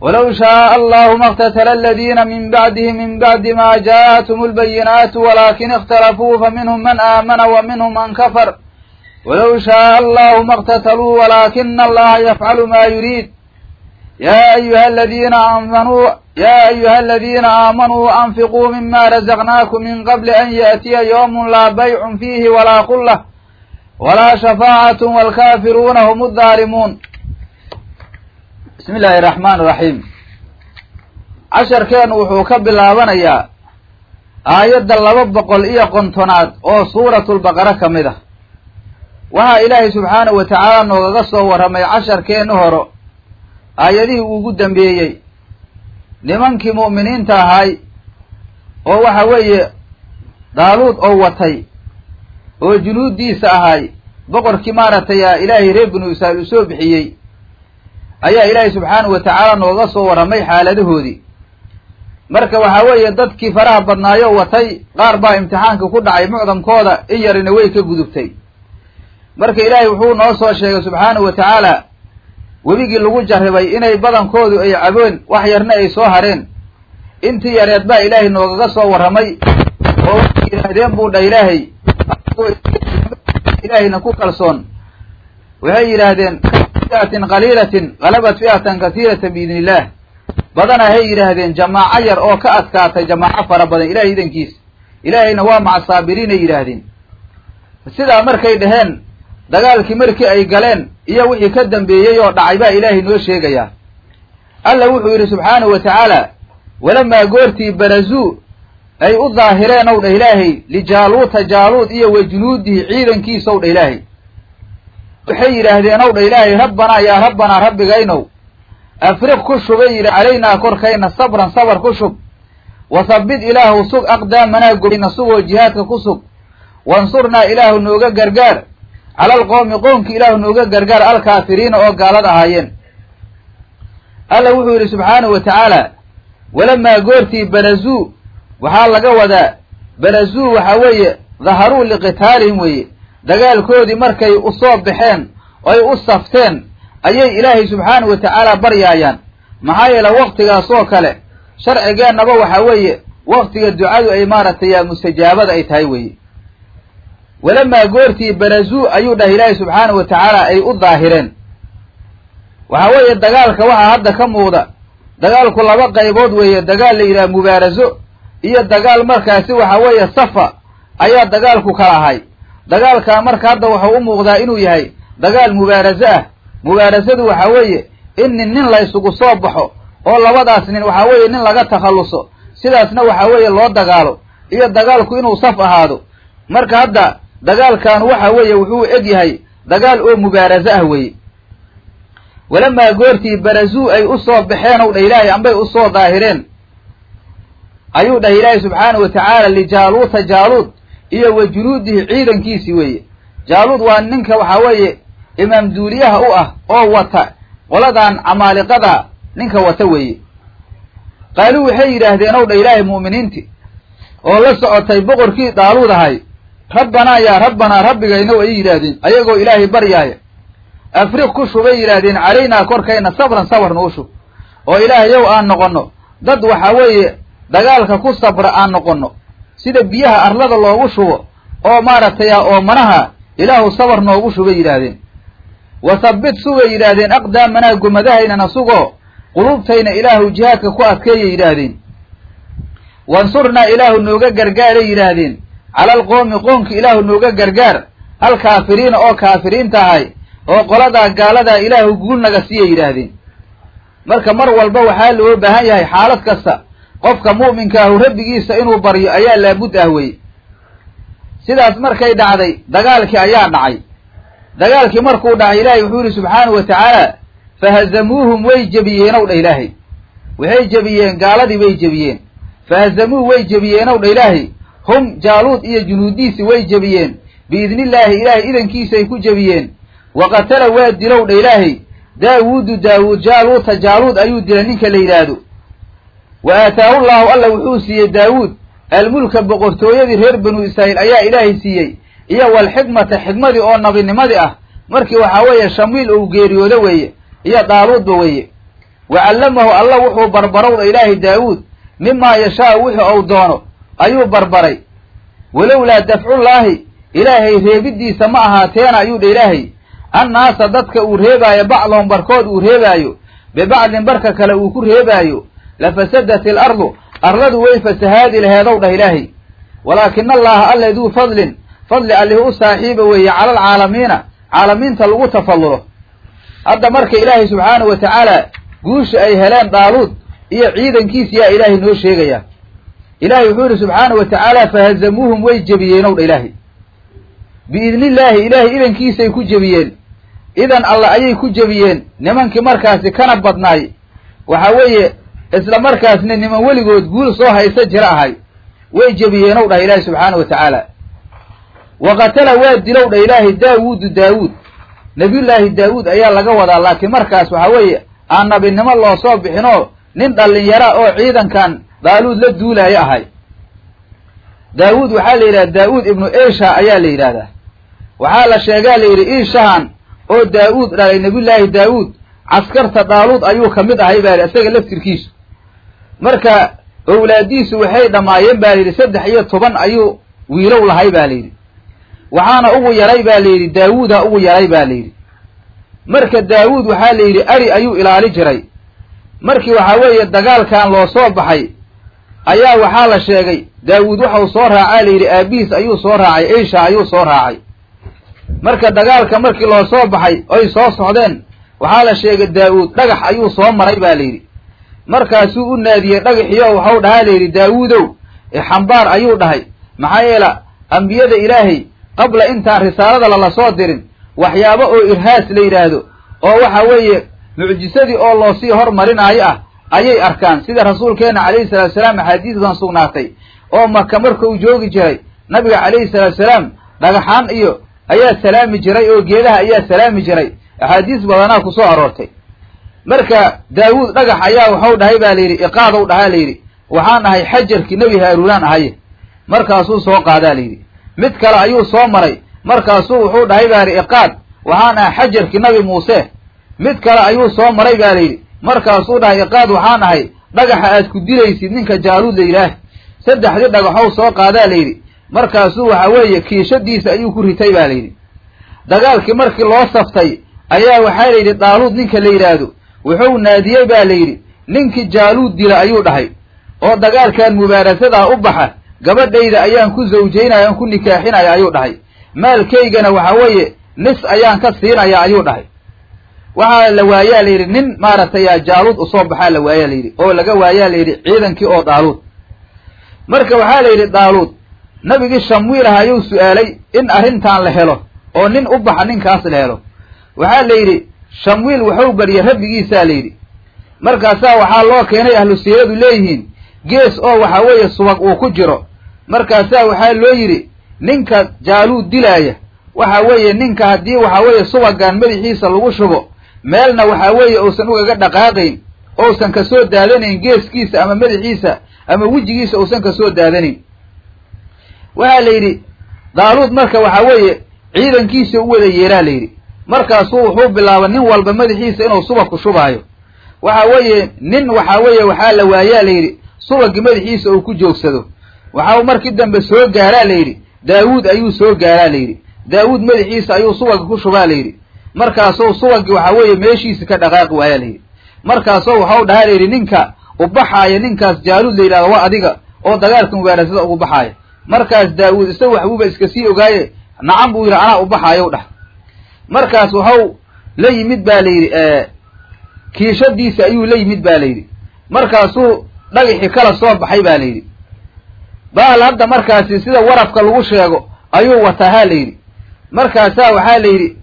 ولو شاء الله ما اقتتل الذين من بعده من بعد ما جاءتهم البينات ولكن اختلفوا فمنهم من آمن ومنهم من كفر ولو شاء الله ما اقتتلوا ولكن الله يفعل ما يريد يا أيها الذين آمنوا يا أيها الذين آمنوا أنفقوا مما رزقناكم من قبل أن يأتي يوم لا بيع فيه ولا قلة ولا شفاعة والكافرون هم الظالمون bismi illaahi raxmaan raxiim casharkeenu wuxuu ka bilaabanayaa aayadda laba boqol iyo qontonaad oo suuratulbaqara ka mid ah. Waxaa ilaahay subxaanahu wa tacaala noogaga soo warramay casharkeennu horo aayadihii ugu dambeeyey. Nimankii mu'miniinta ahay oo waxa weeye daaluud oo watay oo junuuddiisa ahay boqorkii maaragtay ilaahay reer binu israa'iil uu soo bixiyey ayaa ilaahay subxaanahu wa tacaala nooga soo warramay xaaladahoodii. Marka waxaa weeye dadkii faraha badnaayo watay qaar baa imtixaanka ku dhacay mucdamkooda in yarina way ka gudubtay. Marka ilaahay wuxuu noo soo sheegay subxaanahu wa tacaala webigii lagu jarribay inay badankoodu ay cabeen wax yarna ay soo hareen. Intii yareed baa ilaahay noogaga soo warramay oo waxay yidhaahdeen buu dha ilaahay ilaahayna ku kalsoon. Waxay yidhaahdeen fiatin qaliilatin galabat fi'atan kasiiratan biidni illaah badanahay yidhaahdeen jamaaco yar oo ka adkaatay jamaaco fara badan ilahay idankiisa ilaahayna waa maca saabiriinay yidhaahdeen sidaa markay dhaheen dagaalkii markii ay galeen iyo wixii ka dambeeyey oo dhacay baa ilaahay noo sheegayaa alla wuxuu yidhi subxaanahu wa tacaala walamaa goortii barazuu ay u daahireen ow dha ilaahay lijaaluuta jaaluud iyo wa junuudihi ciidankiisa ow dha ilaahay waxay yidhaahdeen ow dha ilaahay rabbanaa yaa rabbanaa rabbigaynow. Afriq ku shubay yidhi calaynaa korkayna sabran sabar ku shub. Wasabbit ilaahu sug aqdaamanaa gobayna sugoo jihaadka ku sug. Wansurnaa ilaahu nooga gargaar. Cala alqowmi qoomki ilaahu nooga gargaar alkaafiriina oo gaalad ahaayeen. Alla wuxuu yidhi subxaanahu wa tacaala walamaa goortii barazuu waxaa laga wadaa. Barazuu waxaa weeye daharuu liqitaalihim weeye dagaalkoodii markay u soo baxeen oy u safteen ayay ilaahay subxaanahu wa tacaala baryaayaan. Maxaa yeele waktigaasoo kale sharcigeennaba waxaa weeye waktiga ducadu ay maaragtay mustajaabada ay tahay weeye. Walamaa goortii barazuu ayuu dhahay ilaahay subxaanahu wa tacaala ay u daahireen. Waxaa weeye dagaalka waxaa hadda ka muuqda dagaalku laba qaybood weeye dagaal la yidhaha mubaaraso iyo dagaal markaasi waxa weeye safa ayaa dagaalku kala ahay dagaalkaa marka hadda wuxuu u muuqdaa inuu yahay dagaal mubaaraso ah. Mubaarasadu waxaa weeye in nin nin la soo baxo oo labadaas nin waxaa weeye nin laga takhalluso sidaasna waxaa weeye loo dagaalo iyo dagaalku inuu saf ahaado. Marka hadda dagaalkan waxa weeye wuxuu eg yahay dagaal oo mubaaraso ah weeye. Walamaa goortii barazuu ay u soo baxeen ow dha ilaahay ambay u soo daahireen. Ayuu dhahay ilaahay subxaanahu wa tacaala lijaaluuta jaaluud iyo wa junuudihi ciidankiisii weeye. Jaaluud waa ninka waxaa weeye imaam duuliyaha u ah oo wata qoladan camaaliqada ninka wata weeye. Qaaluu waxay yidhaahdeen ow dha ilaahay mu'miniinti oo la socotay boqorkii daaluud ahay rabbanaa yaa rabbanaa rabbigaynow ayay yidhaahdeen ayagoo ilaahay baryaaya afriq ku shubay yidhaahdeen calaynaa korkayna sabran sabar nuu shub. Oo ilaahayow aan noqonno dad waxaa weeye dagaalka ku sabra aan noqonno sida biyaha arlada loogu shubo oo maaragtay oo manaha ilaahu sabar noogu shubay yidhaahdeen. Wasabbit sugay yidhaahdeen aqdaamanaa gomadahaynana sugoo qulubtayna ilaahu jihaadka ku adkeeyay yidhaahdeen. Wansurnaa ilaahu nooga gargaaray yidhaahdeen. Cala alqoomi qoomki ilaahu nooga gargaar alkaafiriina oo kaafiriinta ahay oo qoladaa gaaladaa ilaahu guul naga siiyay yidhaahdeen. Marka mar walba waxaa loo baahan yahay xaalad kasta qofka mu'minka ahu rabbigiisa inuu baryo ayaa laabud ah weye sidaas markay dhacday dagaalkii ayaa dhacay. Dagaalkii markuu dhacay ilaahay wuxuu yihi subxaanahu wa tacaala fahazamuuhum way jebiyeenow dha ilaahay. Waxay jebiyeen gaaladii bay jebiyeen. Fahazamuuh way jebiyeenow dha ilaahay. Hum jaaluud iyo junuudiisi way jebiyeen. Biidni illaahi ilaahay idankiisay ku jebiyeen. Wa qatala waa dilow dha ilaahay. Daawuudu daawuud jaaluuta jaaluud ayuu dilay ninka la yidhaahdo wa aataahu llaahu alla wuxuu siiyey daawuud almulka boqortooyadii reer banu israa'iil ayaa ilaahay siiyey iyo walxikmata xikmadii oo nabinimadii ah markii waxaa weeye shamiil uu geeriyoodo weeye iyo daaluudba weeye wa callamahu alla wuxuu barbarowdha ilaahay daawuud mimaa yashaau wixii ou doono ayuu barbaray walowlaa dafcullaahi ilaahay reebidiisa ma ahaateena ayuu dha ilaahay annaasa dadka uu reebaayo bacdahum barkood uu reebaayo bibacdin barka kale uu ku reebaayo lafasadat il ardu arladu way fasahaadi laheedow dhah ilaahay. Walaakina allaha alle duu fadlin fadli allihi u saaxiiba weeye cala alcaalamiina caalamiinta lagu tafallulo hadda marka ilaahay subxaanahu wa tacaala guusha ay heleen daaluud iyo ciidankiis yaa ilaahay noo sheegaya. Ilaahay wuxuu yihi subxaanahu wa tacaala fahazamuuhum way jebiyeenow dha ilaahay. Biidni illaahi ilaahay idankiisay ku jebiyeen. Idan alla ayay ku jebiyeen. Nimankii markaasi kana badnaay waxa weeye isla markaasna niman weligood guul soo haysa jira ahay. Way jebiyeenow dhah ilaahay subxaanahu wa tacaala wa qatala waa dilow dha ilaahay daawuudu daawuud. Nabiyullaahi daawuud ayaa laga wadaa laakiin markaas waxaa weeye aan nabinimo loo soo bixinoo nin dhallinyara oo ciidankan daaluud la duulaayo ahay. Daawuud waxaa la yidhahda daawuud ibnu esha ayaa la yidhahdaa. Waxaa la sheegaa la yidhi iishahan oo daawuud dhalay nabiyullaahi daawuud caskarta daaluud ayuu ka mid ahay baa yidhi isaga laftirkiisu marka owlaadiisu waxay dhammaayeen baa layidhi saddex iyo toban ayuu wiilow lahay baa layidhi. Waxaana ugu yaray baa layidhi daawuuda ugu yaray baa layidhi. Marka daawuud waxaa la yidhi ari ayuu ilaali jiray. Markii waxaa weeye dagaalkan loo soo baxay ayaa waxaa la sheegay daawuud waxau soo raacaa la yidhi aabihiis ayuu soo raacay isha ayuu soo raacay. Marka dagaalka markii loo soo baxay oy soo socdeen waxaa la sheegay daawuud dhagax ayuu soo maray ba la yidhi markaasuu u naadiyey dhagaxiyo waxau dhahaa la yidhi daawuudow xambaar ayuu dhahay. Maxaa yeela ambiyada ilaahay qabla intaan risaalada lala soo dirin waxyaabo oo irhaas la yidhaahdo oo waxa weeye mucjisadii oo loosii hormarinaayo ah ayay arkaan. Sida rasuulkeena calayhi salatu salaam axaadiisdan sugnaatay oo maka marka uu joogi jiray nabiga calayhi salatu salaam dhagaxaan iyo ayaa salaami jiray oo geedaha ayaa salaami jiray. Axaadiis badanaa ku soo aroortay marka daawuud dhagax ayaa waxau dhahay baa layidhi iqaadow dhahaa layidhi waxaan ahay xajarkii nebi haaruunaan ahaye markaasuu soo qaadaa layidhi mid kale ayuu soo maray. Markaasuu wuxuu dhahay baa yidhi iqaad waxaan ahay xajarkii nabi muuse. Mid kale ayuu soo maray baa layidhi markaasuu dhahay iqaad waxaan ahay dhagaxa aad ku dilaysid ninka jaaluud la yidhaah. Saddexdii dhagaxow soo qaadaa layidhi markaasuu waxa weeye kiishadiisa ayuu ku ritay baa layidhi dagaalkii markii loo saftay ayaa waxaa layidhi daaluud ninka la yidhaahdo wuxuu naadiyey baa layidhi ninkii jaaluud dila ayuu dhahay oo dagaalkan mubaarasadaa u baxa gabadhayda ayaan ku zawjaynaya aan ku nikaaxinaya ayuu dhahay. Maalkaygana waxa weeye nis ayaan ka siinaya ayuu dhahay. Waxaa la waayaa la yidhi nin maaragtay jaaluud u soo baxaa la waayaa la yidhi. Oo laga waayaa la yidhi ciidankii oo daaluud. Marka waxaa la yidhi daaluud nabigii shamwiil ah ayuu su'aalay in arrintan la helo oo nin u baxa ninkaas la helo. Waxaa la yidhi shamwiil wuxuu baryay rabbigiisaa la yidhi. Markaasaa waxaa loo keenay ahlu siiradu leeyihiin gees oo waxa weeye subag uu ku jiro. Markaasaa waxaa loo yidhi ninka jaaluud dilaaya waxa weeye ninka haddii waxa weeye subagan madaxiisa lagu shubo meelna waxa weeye uusan ugaga dhaqaaqayn ousan ka soo daadanayn geeskiisa ama madaxiisa ama wejigiisa uusan ka soo daadanayn. Waxaa la yidhi daaluud marka waxa weeye ciidankiisa u wada yeeraa la yidhi markaasuu wuxuu bilaaba nin walba madaxiisa inuu subag ku shubaayo. Waxa weeye nin waxa weeye waxaa la waayaa la yidhi subagii madaxiisa uu ku joogsado. Waxau markii dambe soo gaaraa la yidhi daawuud ayuu soo gaaraa la yidhi. Daawuud madaxiisa ayuu subaga ku shubaa la yidhi. Markaasuu subagii waxa weeye meeshiisa ka dhaqaaqi waayaa la yidhi. Markaasuu waxau dhahaa la yidhi ninka u baxaaya ninkaas jaaluud la yidhahdo waa adiga oo dagaalka mubaarasada ugu baxaaya. Markaas daawuud isaga waxbuuba iska sii ogaaye? Nacan buu yidhi anaa u baxaayow dhah markaas waxau la yimid ba la yidhi kiishadiisa ayuu la yimid ba la yidhi. Markaasuu dhagaxii kala soo baxay ba la yidhi. Baal hadda markaasi sida warafka lagu sheego ayuu wataa ha la yidhi. Markaasaa waxaa la yidhi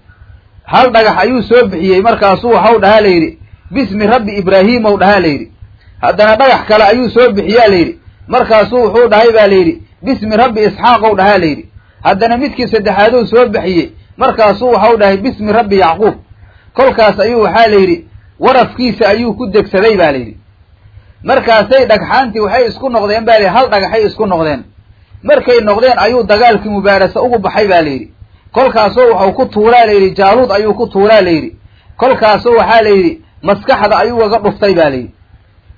hal dhagax ayuu soo bixiyey markaasuu waxau dhahaa la yidhi bismi rabbi ibraahiimow dhahaa la yidhi. Haddana dhagax kale ayuu soo bixiyaa la yidhi. Markaasuu wuxuu dhahay ba la yidhi bismi rabbi isxaaqow dhahaa la yidhi. Haddana midkii saddexaaduu soo bixiyey markaasuu waxau dhahay bismi rabbi yacquub. Kolkaas ayuu waxaa la yidhi warafkiisa ayuu ku degsaday ba la yidhi. Markaasay dhagxaantii waxay isku noqdeen ba la yidhi hal dhagaxay isku noqdeen. Markay noqdeen ayuu dagaalkii mubaarasa ugu baxay ba la yidhi. Kolkaasoo waxau ku tuuraa la yidhi jaaluud ayuu ku tuuraa la yidhi. Kolkaasoo waxaa la yidhi maskaxda ayuu ugaga dhuftay ba la yidhi.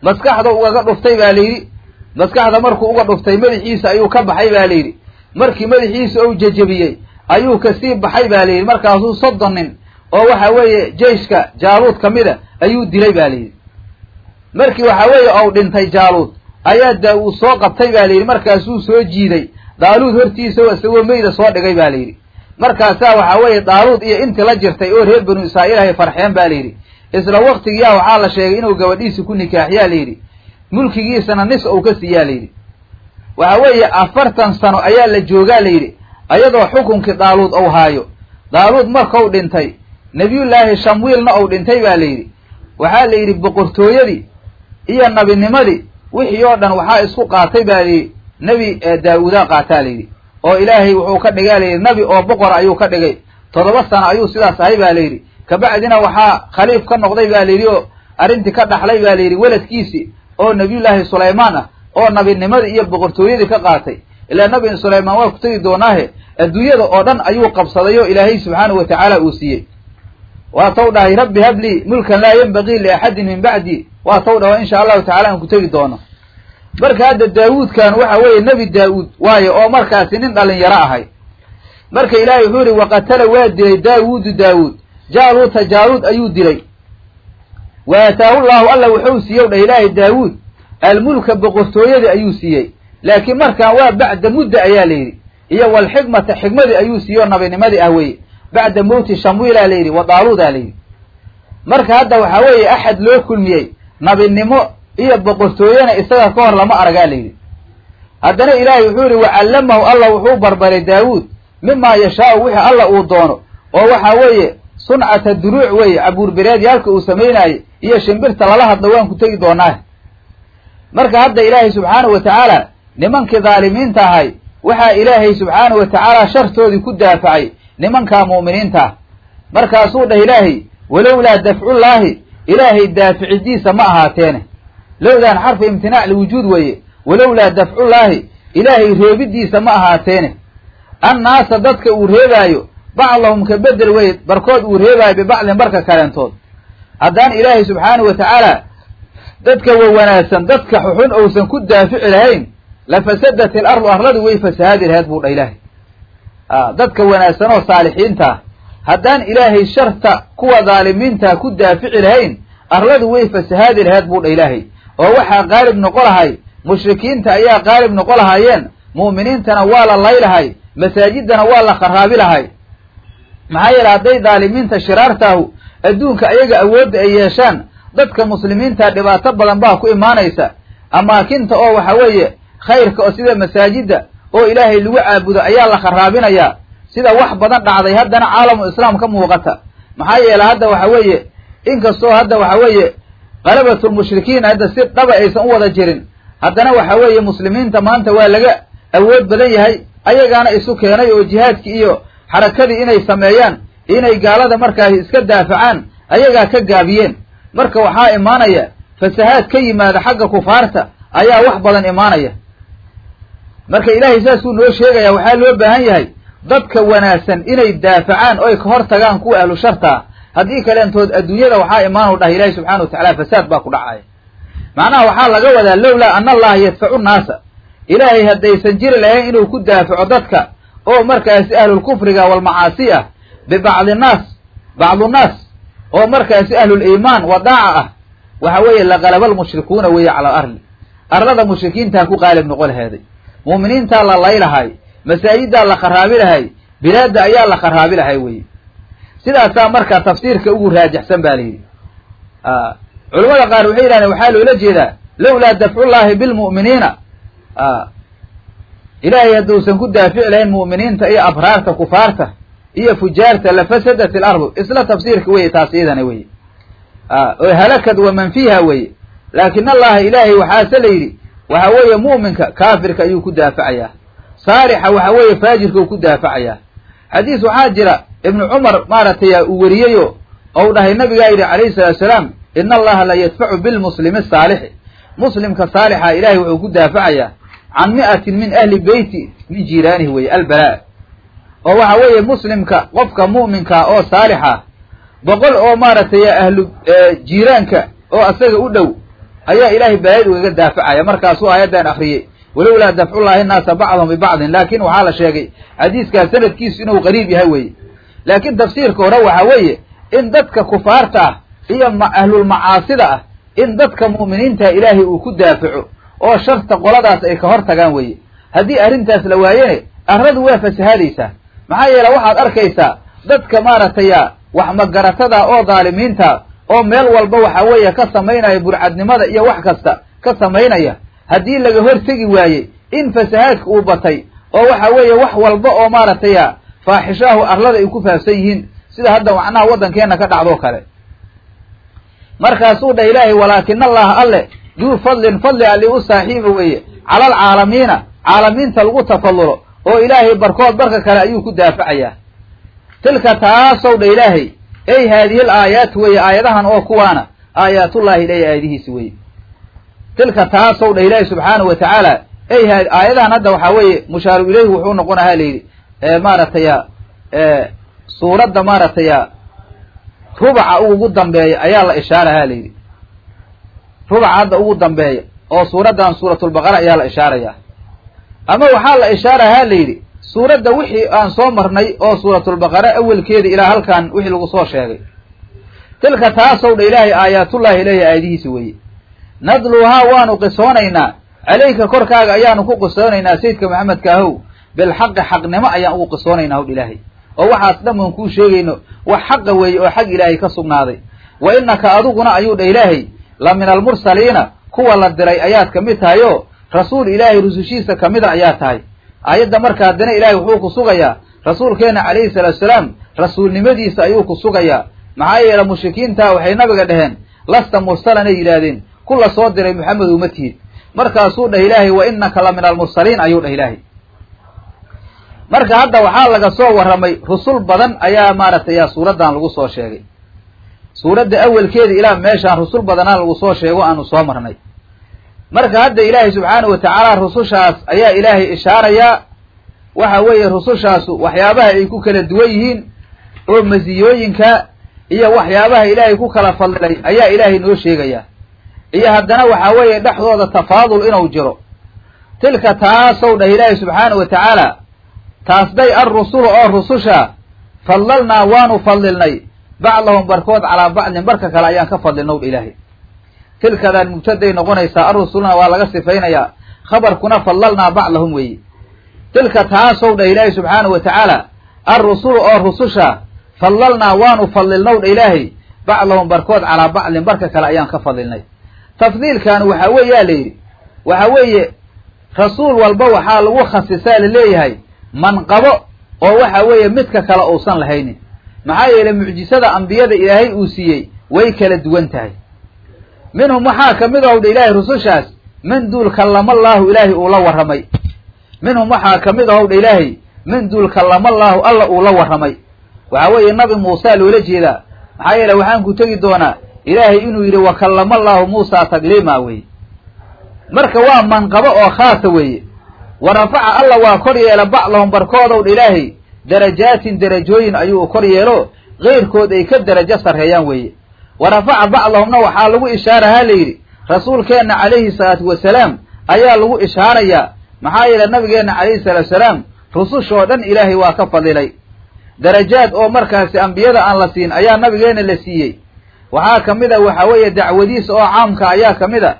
Maskaxda ugaga dhuftay ba la yidhi. Maskaxda markuu uga dhuftay madaxiisa ayuu ka baxay ba la yidhi. Markii madaxiisa ou jejebiyey ayuu ka sii baxay ba la yidhi markaasuu soddon nin oo waxa weeye jeiska jaaluud ka mida ayuu dilay ba la yidhi markii waxa weeye ou dhintay jaaluud ayaa daa-uud soo qabtay ba la yidhi markaasuu soo jiiday. Daaluud hortiisa isagoo meyda soo dhigay ba la yidhi markaasaa waxa weeye daaluud iyo intii la jirtay oo reer banu israa'iil ahay farxeen ba la yidhi isla waktigiyaa waxaa la sheegay inuu gabadhiisi ku nikaaxiyaa la yidhi mulkigiisana nis ou ka siiyaa la yidhi waxa weeye afartan sano ayaa la joogaa la yidhi ayadoo xukunkii daaluud ou haayo. Daaluud markau dhintay nebiyullaahi shamwiilna ou dhintay ba la yidhi waxaa la yidhi boqortooyadii iyo nabinimadii wixii oo dhan waxaa isku qaatay ba layidhi nebi daa-uudaa qaataa la yidhi oo ilaahay wuxuu ka dhigaa layidhi nebi oo boqor ayuu ka dhigay. Toddoba sano ayuu sidaas ahay ba layidhi. Kabacdina waxaa khaliif ka noqday ba layidhi oo arrintii ka dhaxlay ba layidhi weladkiisii oo nebiyullaahi sulaymaan ah oo nabinimadii iyo boqortooyadii ka qaatay. Ilaa nabi sulaymaan waa ku tegi doonaahe adduunyada oo dhan ayuu qabsaday oo ilaahay subxaanahu watacaala uu siiyey. Waa taw dhahay rabbi hablii mulkan laa yanbagii liaxadin min bacdi. Waa taw dhaho insha allahu tacala aan ku tegi doono. Marka hadda daawuudkan waxa weeye nebi daa-uud waayo oo markaasi nin dhalinyaro ahay. Marka ilaahay wuxuu yihi waqatala waa dilay daawuudu daawuud. Jaaluuta jaaluud ayuu dilay. Wa aataahu llahu alla wuxuu siiyow dha ilaahay daawuud almulka boqortooyadii ayuu siiyey. Laakiin markaan waa bacda mudda ayaa la yidhi iyo walxikmata xikmadii ayuu siiyo nabinimadii ah weye bacda mowti shamwiila la yidhi wa daaluuda la yidhi. Marka hadda waxaa weeye axad loo kulmiyey nabinimo iyo boqortooyena isaga ka hor lama aragaa la yidhi. Haddana ilaahay wuxuu yidhi wacallamahu alla wuxuu barbaray daawuud mimaa yashaau wixii alla uu doono. Oo waxaa weeye suncata duruuc weeye cabuurbireedyaalka uu samaynaayey iyo shimbirta lala hadlo waan ku tegi doonaa. Marka hadda ilaahay subxaanahu wa tacaala nimankii dhaalimiinta ahay waxaa ilaahay subxaanahu wa tacaala shartoodii ku daafacay nimankaa mu'miniinta. Markaasuu dhah ilaahay walowlaa dafcullaahi ilaahay daaficidiisa ma ahaateene. Lowdaan xarfu imtinaac liwujuud weeye walowlaa dafcullaahi ilaahay reebidiisa ma ahaateene. Annaasa dadka uu reebaayo bacdahum ka bedel weye barkood uu reebaayo bibacdin barka kaleentood haddaan ilaahay subxaanahu wa tacaala dadka wa wanaagsan dadka xuxun ousan ku daafici lahayn la fasadat il ardu arladu way fasahaadi lahayd buu dha ilaahay. Dadka wanaagsan oo saalixiinta haddaan ilaahay sharta kuwa dhaalimiinta ku daafici lahayn arladu way fasahaadi lahayd buu dha ilaahay. Oo waxaa qaalib noqo lahay mushrikiinta ayaa qaalib noqo lahaayeen mu'miniintana waa la laylahay masaajidana waa la kharaabi lahay. Maxaa yeele hadday dhaalimiinta shiraartaahu adduunka ayaga awoodda ay yeeshaan dadka muslimiinta dhibaato badan baa ku imaanaysa. Amaakinta oo waxa weeye khayrka oo sida masaajidda oo ilaahay lagu caabudo ayaa la kharaabinayaa sida wax badan dhacday haddana caalamu islaam ka muuqata. Maxaa yeele hadda waxa weeye inkastoo hadda waxa weeye qalabatulmushrikiin hadda si dhaba aysan u wada jirin. Haddana waxa weeye muslimiinta maanta waa laga awood badan yahay ayagaana isu keenay oo jihaadkii iyo xarakadii inay sameeyaan inay gaalada markaasi iska daafacaan ayagaa ka gaabiyeen. Marka waxaa imaanaya fasahaad ka yimaada xagga kufaarta ayaa wax badan imaanaya marka ilaahay saasuu noo sheegaya waxaa loo baahan yahay dadka wanaagsan inay daafacaan oy ka hor tagaan kuwa ahlu shartaa haddii kaleentood adduunyada waxaa imaanu dhahay ilaahi subxana wa tacala fasaad baa ku dhacaya macnaha waxaa laga wadaa lowlaa ana allaha yadfacu nnaasa. Ilaahay haddaysan jiri lahayn inuu ku daafaco dadka oo markaasi ahlulkufriga walmacaasi ah bibacdi naas bacdunaas oo markaasi ahluliimaan wa daaca ah. Waxa weeye laqalaba almushrikuuna weeye cala alarli arlada mushrikiintaa ku qaalib noqo laheeday mu'miniintaa la laylahay masaajiddaa la kharaabi lahay bilaadda ayaa la kharaabi lahay weye sidaasaa marka tafsiirka ugu raajixsan ba la yidhi. Culamada qaar waxay yidhahdeen waxaa loola jeedaa lowlaa dafcullaahi bilmu'miniina ilaahay hadduusan ku daafici lahayn mu'miniinta iyo abraarta kufaarta iyo fujaarta lafasadat ilardu isla tafsiirka weye taas iyadana weye oo halakad wa man fiiha weye laakin allaha ilaahay waxaase la yidhi waxa weeye mu'minka kaafirka ayuu ku daafacayaa. Saalixa waxa weeye faajirka uu ku daafacayaa. Xadiis waxaa jira ibnu cumar maaragtay uu weriyeyo ou dhahay nabigaa yidhi calayhi salaatu salaam ina allaha la yadfacu bilmuslimi asaalixi muslimka saalixa ilahay wuxuu ku daafacayaa can mi'atin min ahli beyti min jiiraanihi weye albala oo waxa weeye muslimka qofka mu'minka oo saalixa boqol oo maaragtay ahlu jiiraanka oo asaga u dhow ayaa ilaahay balaayad ugaga daafacaya markaasuu aayaddan akriyey walowlaa dafcullahi nnaasa bacdahum bibacdin laakin waxaa la sheegay xadiiskaa sanadkiisu inuu qariib yahay weye laakiin tafsiirka hore waxa weeye in dadka kufaarta ah iyo ahlulmacaasida ah in dadka mu'miniinta ilaahay uu ku daafaco oo sharta qoladaas ay ka hor weye haddii arrintaas la waayene arradu waa fasahaadaysaa maxaa yeele waxaad arkaysaa dadka maaragtaya wax magaratada oo dhaalimiinta oo meel walba waxa weeye ka samaynaya burcadnimada iyo wax kasta ka samaynaya haddii laga hortegi waayey in fasahaadka uu batay oo waxa weeye wax walba oo maaragtaya faaxishaahu arlada ay ku faafsan yihiin sida hadda macnaha waddankeena ka dhacdoo kale. Markaasuu dhah ilaahay walaakina allaha alle duu fadlin fadli alli u saaxiiba weeye cala alcaalamiina caalamiinta lagu tafallulo oo ilaahay barkood barka kale ayuu ku daafacayaa tilka taasow dha ilaahay ey haadihil aayaat weeye aayadahan oo kuwaana aayaatullahi ilaahay aayadihiisi weeye. Tilka taasow dha ilaahay subxaanahu wa tacaala ey ha aayadahan hadda waxaa weeye mushaaru ileyhi wuxuu noqonahaa layidhi maaragtaya suuradda maaragtaya rubaca ugu dambeeya ayaa la ishaarahaa layidhi rubaca hadda ugu dambeeya oo suuraddan suuratulbaqara ayaa la ishaarayaa. Ama waxaa la ishaarahaa layidhi suuradda wixii aan soo marnay oo suuratulbaqara awelkeeda ilaa halkan wixii lagu soo sheegay. Tilka taasow dha ilaahay aayaatullaahi ilaahi aayadihiisa weeye. Nadluuhaa waanu qisoonaynaa. Calayka korkaaga ayaanu ku qisoonaynaa sayidka maxamedka ahow bilxaqi xaqnimo ayaan ugu qisoonaynaa howdha ilaahay. Oo waxaas dhan waan kuu sheegayno wax xaqa weeye oo xag ilaahay ka sugnaaday. Wa innaka adiguna ayuu dha ilaahay la min almursaliina kuwa la diray ayaad ka mid tahay oo rasuul ilaahay rusushiisa kamida ayaa tahay aayadda marka haddana ilaahay wuxuu ku sugayaa rasuulkeena calayhi salaatu salaam rasuulnimadiisa ayuu ku sugayaa. Maxaa yeele mushrikiinta waxay nabiga dhaheen lasta mursalanay yidhaahdeen ku la soo diray maxamed uma tihid. Markaasuu dhah ilaahay wa innaka la min almursaliin ayuu dhah ilaahay. Marka hadda waxaa laga soo warramay rusul badan ayaa maaragtay yaa suuraddan lagu soo sheegay. Suuradda awelkeeda ilaa meeshaan rusul badanaa lagu soo sheego aanu soo marnay marka hadda ilaahay subxaanahu wa tacaala rusushaas ayaa ilaahay ishaarayaa waxa weeye rusushaasu waxyaabaha ay ku kala duwan yihiin oo masiyooyinka iyo waxyaabaha ilaahay ku kala fadlilay ayaa ilaahay noo sheegaya. Iyo haddana waxaa weeye dhexdooda tafaadul inuu jiro. Tilka taasow dhah ilaahay subxaanahu wa tacaala taasday alrusulu oo rususha fadlalnaa waanu fadlilnay. Bacdahum barkood calaa bacdin barka kale ayaan ka fadlilnow ilaahay tilkadaan mubtaday noqonaysaa alrusuluna waa laga sifaynayaa. Khabarkuna fadlalnaa bacdahum weeye tilka taasow dhah ilaahay subxaanahu wa tacaala alrusulu oo rususha fadlalnaa waanu fadlilnow dha ilaahay bacdahum barkood calaa bacdin barka kale ayaan ka fadlilnay tafdiilkan waxaa weeyaa la yidhi waxa weeye rasuul walba waxaa lagu khasisaa la leeyahay manqabo oo waxa weeye midka kale uusan lahaynin. Maxaa yeelay mucjisada ambiyada ilaahay uu siiyey way kala duwan tahay minhum waxaa ka mid ow dha ilaahay rusushaas min duul kallamallaahu ilaahay uu la warramay. Minhum waxaa ka mid ahow dha ilaahay min duul kallamallaahu alla uu la warramay. Waxaa weeye nabi muusaa loola jeedaa maxaa yeele waxaan ku tegi doonaa ilaahay inuu yidhi wa kallamallaahu muusaa tagliima weeye. Marka waa manqabo oo khaasa weeye. Wa rafaca alla waa kor yeela bacdahum barkoodow dha ilaahay darajaatin derajooyin ayuu u kor yeelo keyrkood ay ka derajo sarreeyaan weeye wa rafaca bacdahumna waxaa lagu ishaarahaa la yidhi. Rasuulkeenna calayhi salaatu wasalaam ayaa lagu ishaarayaa maxaa yeele nabigeenna calayhi salaatu wasalaam rusushoo dhan ilaahay waa ka fadilay. Darajaad oo markaasi ambiyada aan la siin ayaa nabigeenna la siiyey. Waxaa ka mid a waxaa weeye dacwadiisa oo caamka ayaa ka mid a.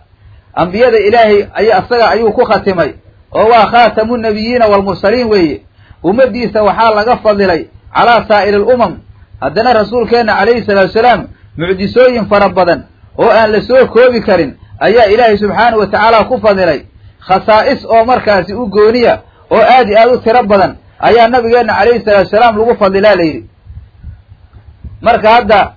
Ambiyada ilaahay ay isaga ayuu ku khatimay oo waa khaatamu nabiyiina waalmursaliin weeye. Ummaddiisa waxaa laga fadilay calaa saa'iri alumam haddana rasuulkeenna calayhi salaatu wasalaam mucjisooyin fara badan oo aan la soo koobi karin ayaa ilaahay subxaanahu wa tacaala ku fadilay. Khasaa'is oo markaasi u gooniya oo aad i aad u tiro badan ayaa nabigeenna calayhi salaatu wasalaam lagu fadilaa la yidhi. Marka hadda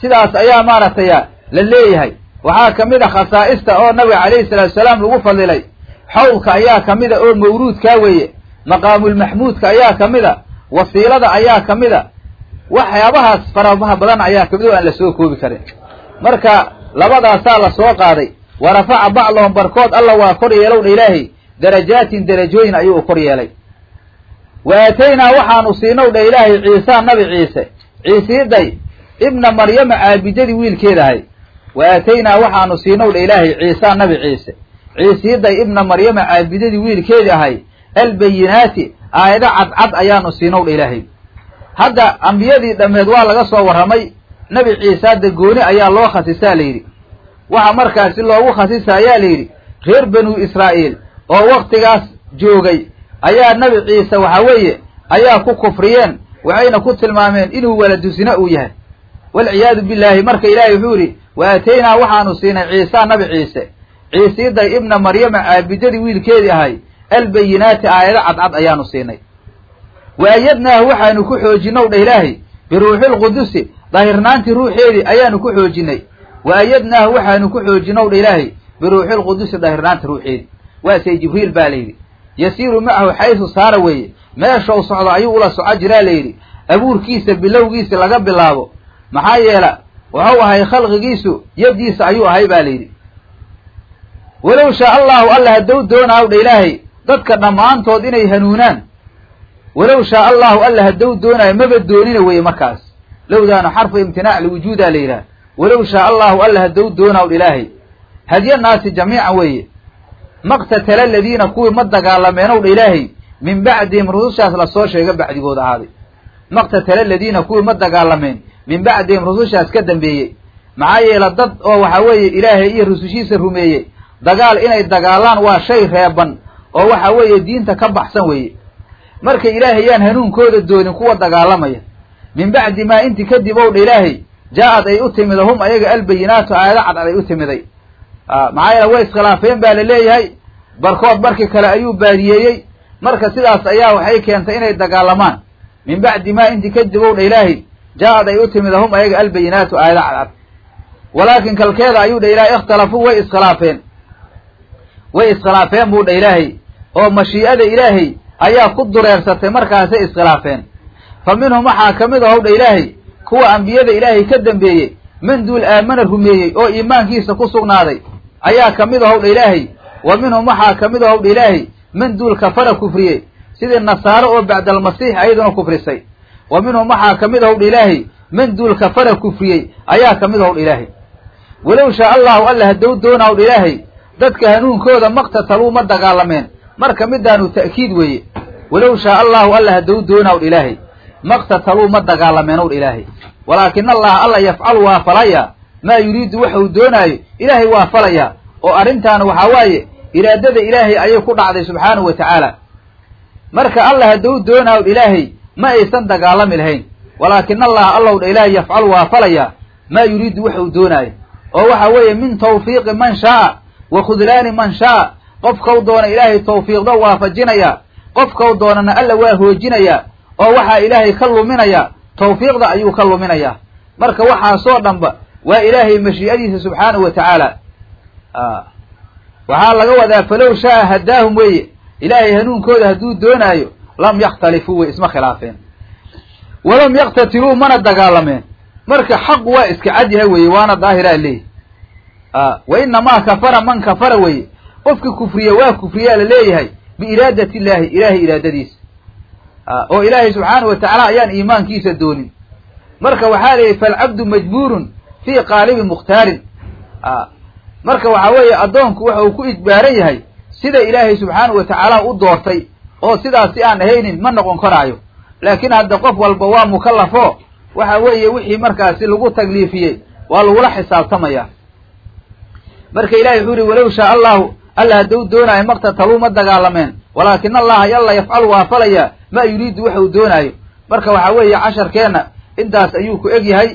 sidaas ayaa maaragtaya la leeyahay. Waxaa ka mid a khasaa'ista oo nabiga calayhi salaatu wasalaam lagu fadilay. Xawlka ayaa ka mid a oo mawruudkaa weeye. Maqaamulmaxmuudka ayaa ka mid a. Wasiilada ayaa ka mid a waxyaabahaas farabaha badan ayaa ka mid oo aan la soo koobi karin. Marka labadaasaa la soo qaaday wa rafaca bacdahum barkood alla waa kor yeelow dha ilaahay darajaatin derajooyin ayuu u kor yeelay. Wa aataynaa waxaanu siinow ilaahay ciisaa nabi ciise. Ciisiiday ibna maryama caabidadii wiilkeedahay wa aataynaa waxaanu siinow dha ilaahay ciisaa nabi ciise. Ciisiiday ibna maryama caabidadii wiilkeedii ahay. Albayinaati aayado cadcad ayaanu siinow dha ilaahay hadda ambiyadii dhammeed waa laga soo warramay. Nebi ciise gooni ayaa loo khasisaa la yidhi. Waxa markaasi loogu khasisa ayaa la yidhi reer banu israa'iil oo waktigaas joogay. Ayaa nebi ciise waxa weeye ayaa ku kufriyeen waxayna ku tilmaameen inuu waladusina uu yahay. Walciyaadu billaahi marka ilaahay wuxuu yidhi wa aataynaa waxaanu siinay ciisa nabi ciise. Ciisiiday ibna maryama caabidadii wiilkeedii ahay albayinaati aayado cadcad ayaanu siinay wa ayadnaahu waxaanu ku xoojinow dha ilaahay biruuxilqudusi daahirnaantii ruuxeedii ayaanu ku xoojinay. Wa ayadnaahu waxaanu ku xoojinow dha ilaahay biruuxilqudusi daahirnaanta ruuxeedii. Waasey jibriil baa layidhi yasiiru macahu xaysu saara weeye meeshau socdo ayuu ula soco jiraa layidhi abuurkiisa bilowgiisa laga bilaabo. Maxaa yeela wuxuu ahay khalqigiisu yaddiisa ayuu ahay baa layidhi walow shaa allahu alla haddou doonaaw dha ilaahay dadka dhammaantood inay hanuunaan walow shaa allahu alla haddou doonaayo maba doonina weeye markaas. Lowdaanu xarfu imtinaac liwujuudaa la yidhaah walow shaa allahu alla haddou doonaaw dha ilaahay. Hadya naasi jamiican weeye. Maqtatala aladiina kuwii ma dagaalameenow dha ilaahay min bacdihim rusushaas la soo sheega bacdigood ahaaday. Maqtatala aladiina kuwii ma dagaalameen min bacdihim rusushaas ka dambeeyey. Maxaa yeele dad oo waxa weeye ilaahay iyo rusushiisa rumeeyey. Dagaal inay dagaalaan waa shay reeban oo waxa weeye diinta ka baxsan weeye marka ilaahay yaan hanuunkooda doonin kuwa dagaalamaya. Min bacdi maa inti kadib ow dha ilaahay jaa-ad ay u timida hum ayaga albayinaatu aayado cadcad ay u timiday. Maxaa yeele way iskhilaafeen baa la leeyahay. Barkood barki kale ayuu baadiyeeyey marka sidaas ayaa waxay keentay inay dagaalamaan. Min bacdi maa inti kadib ow dha ilaahay jaa-ad ay u timida hum ayaga albayinaatu aayado cadcad walaakin kalkeeda ayuu dha ilaahay ikhtalafuu way iskhilaafeen. Way iskhilaafeen buu dha ilaahay. Oo mashii'ada ilaahay ayaa ku dureersatay markaasay iskhilaafeen. Fa minhum waxaa ka mid ahow dha ilaahay kuwa ambiyada ilaahay ka dambeeyey man duul aamana rumeeyey oo iimaankiisa ku sugnaaday ayaa ka mid ahow dha ilaahay. Wa minhum waxaa ka mid ahow dha ilaahay man duul kafara kufriyey sidii nasaaro oo bacdalmasiix ayaduna kufrisay. Wa minhum waxaa ka mid ahow dha ilaahay man duul kafara kufriyey ayaa ka mid ahow dha ilaahay. Walow shaa allahu alla haddou doonaw dha ilaahay dadka hanuunkooda maqtataluu ma dagaalameen. Marka midaanu ta'kiid weeye walow shaa allahu alla haddou doonaw dha ilaahay maqtataluu ma dagaalameen ow dha ilaahay. Walaakina allaha alla yafcalu waa falaya maa yuriidu waxa uu doonaayo ilaahay waa falaya. Oo arrintaana waxaa waaye iraadada ilaahay ayay ku dhacday subxaanahu wa tacaala. Marka alla haddou doonaaw ilaahay ma aysan dagaalami lahayn. Walaakina allaha allow dha ilaahay yafcalu waa falaya maa yuriidu waxa uu doonaayo. Oo waxa weeye min tawfiiqi man shaaa wa khudlaani man shaa. Qofkau doona ilaahay tawfiiqda waafajinaya qofkau doonana alla waa hoojinaya oo waxaa ilaahay ka luminaya tawfiiqda ayuu ka luminaya. Marka waxaasoo dhanba waa ilaahay mashii'adiisa subxaanahu wa tacaala. Waxaa laga wadaa falow shaa hadaahum weeye ilaahay hanuunkooda hadduu doonaayo lam yakhtalifuu way isma khilaafeen. Walam yaktatiluu mana dagaalameen. Marka xaqu waa iska cad yahay weeye waana daahiraa leeyahy wa inamaa kafara man kafara weeye. Qofki kufriya waa kufriyaa la leeyahay biiraadati illaahi ilaahay iraadadiisa oo ilaahay subxaanahu wa tacaala ayaan iimaankiisa doonin marka waxaa yidhi falcabdu majbuurun fii qaalibi mukhtaarin marka waxaa weeye addoonku waxa uu ku ijbaaran yahay sida ilaahay subxaanahu wa tacaala u doortay oo sidaas si aan ahaynin ma noqon karaayo laakiin hadda qof walba waa mukallafo waxa weeye wixii markaasi lagu tagliifiyey waa lagula xisaabtamaya marka ilahay wuxuu yihi walow shaa allahu alla haddou doonaayo maqtataluu ma dagaalameen. Walaakina allaha yalla yafcalu waa falaya. Maa yuriidu waxa uu doonaayo. Marka waxaa weeye casharkeenna intaas ayuu ku eg yahay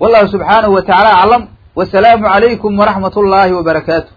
wallahu subxaanahu wa tacaala aclam wasalaamu calaykum waraxmat ullaahi wa barakaatu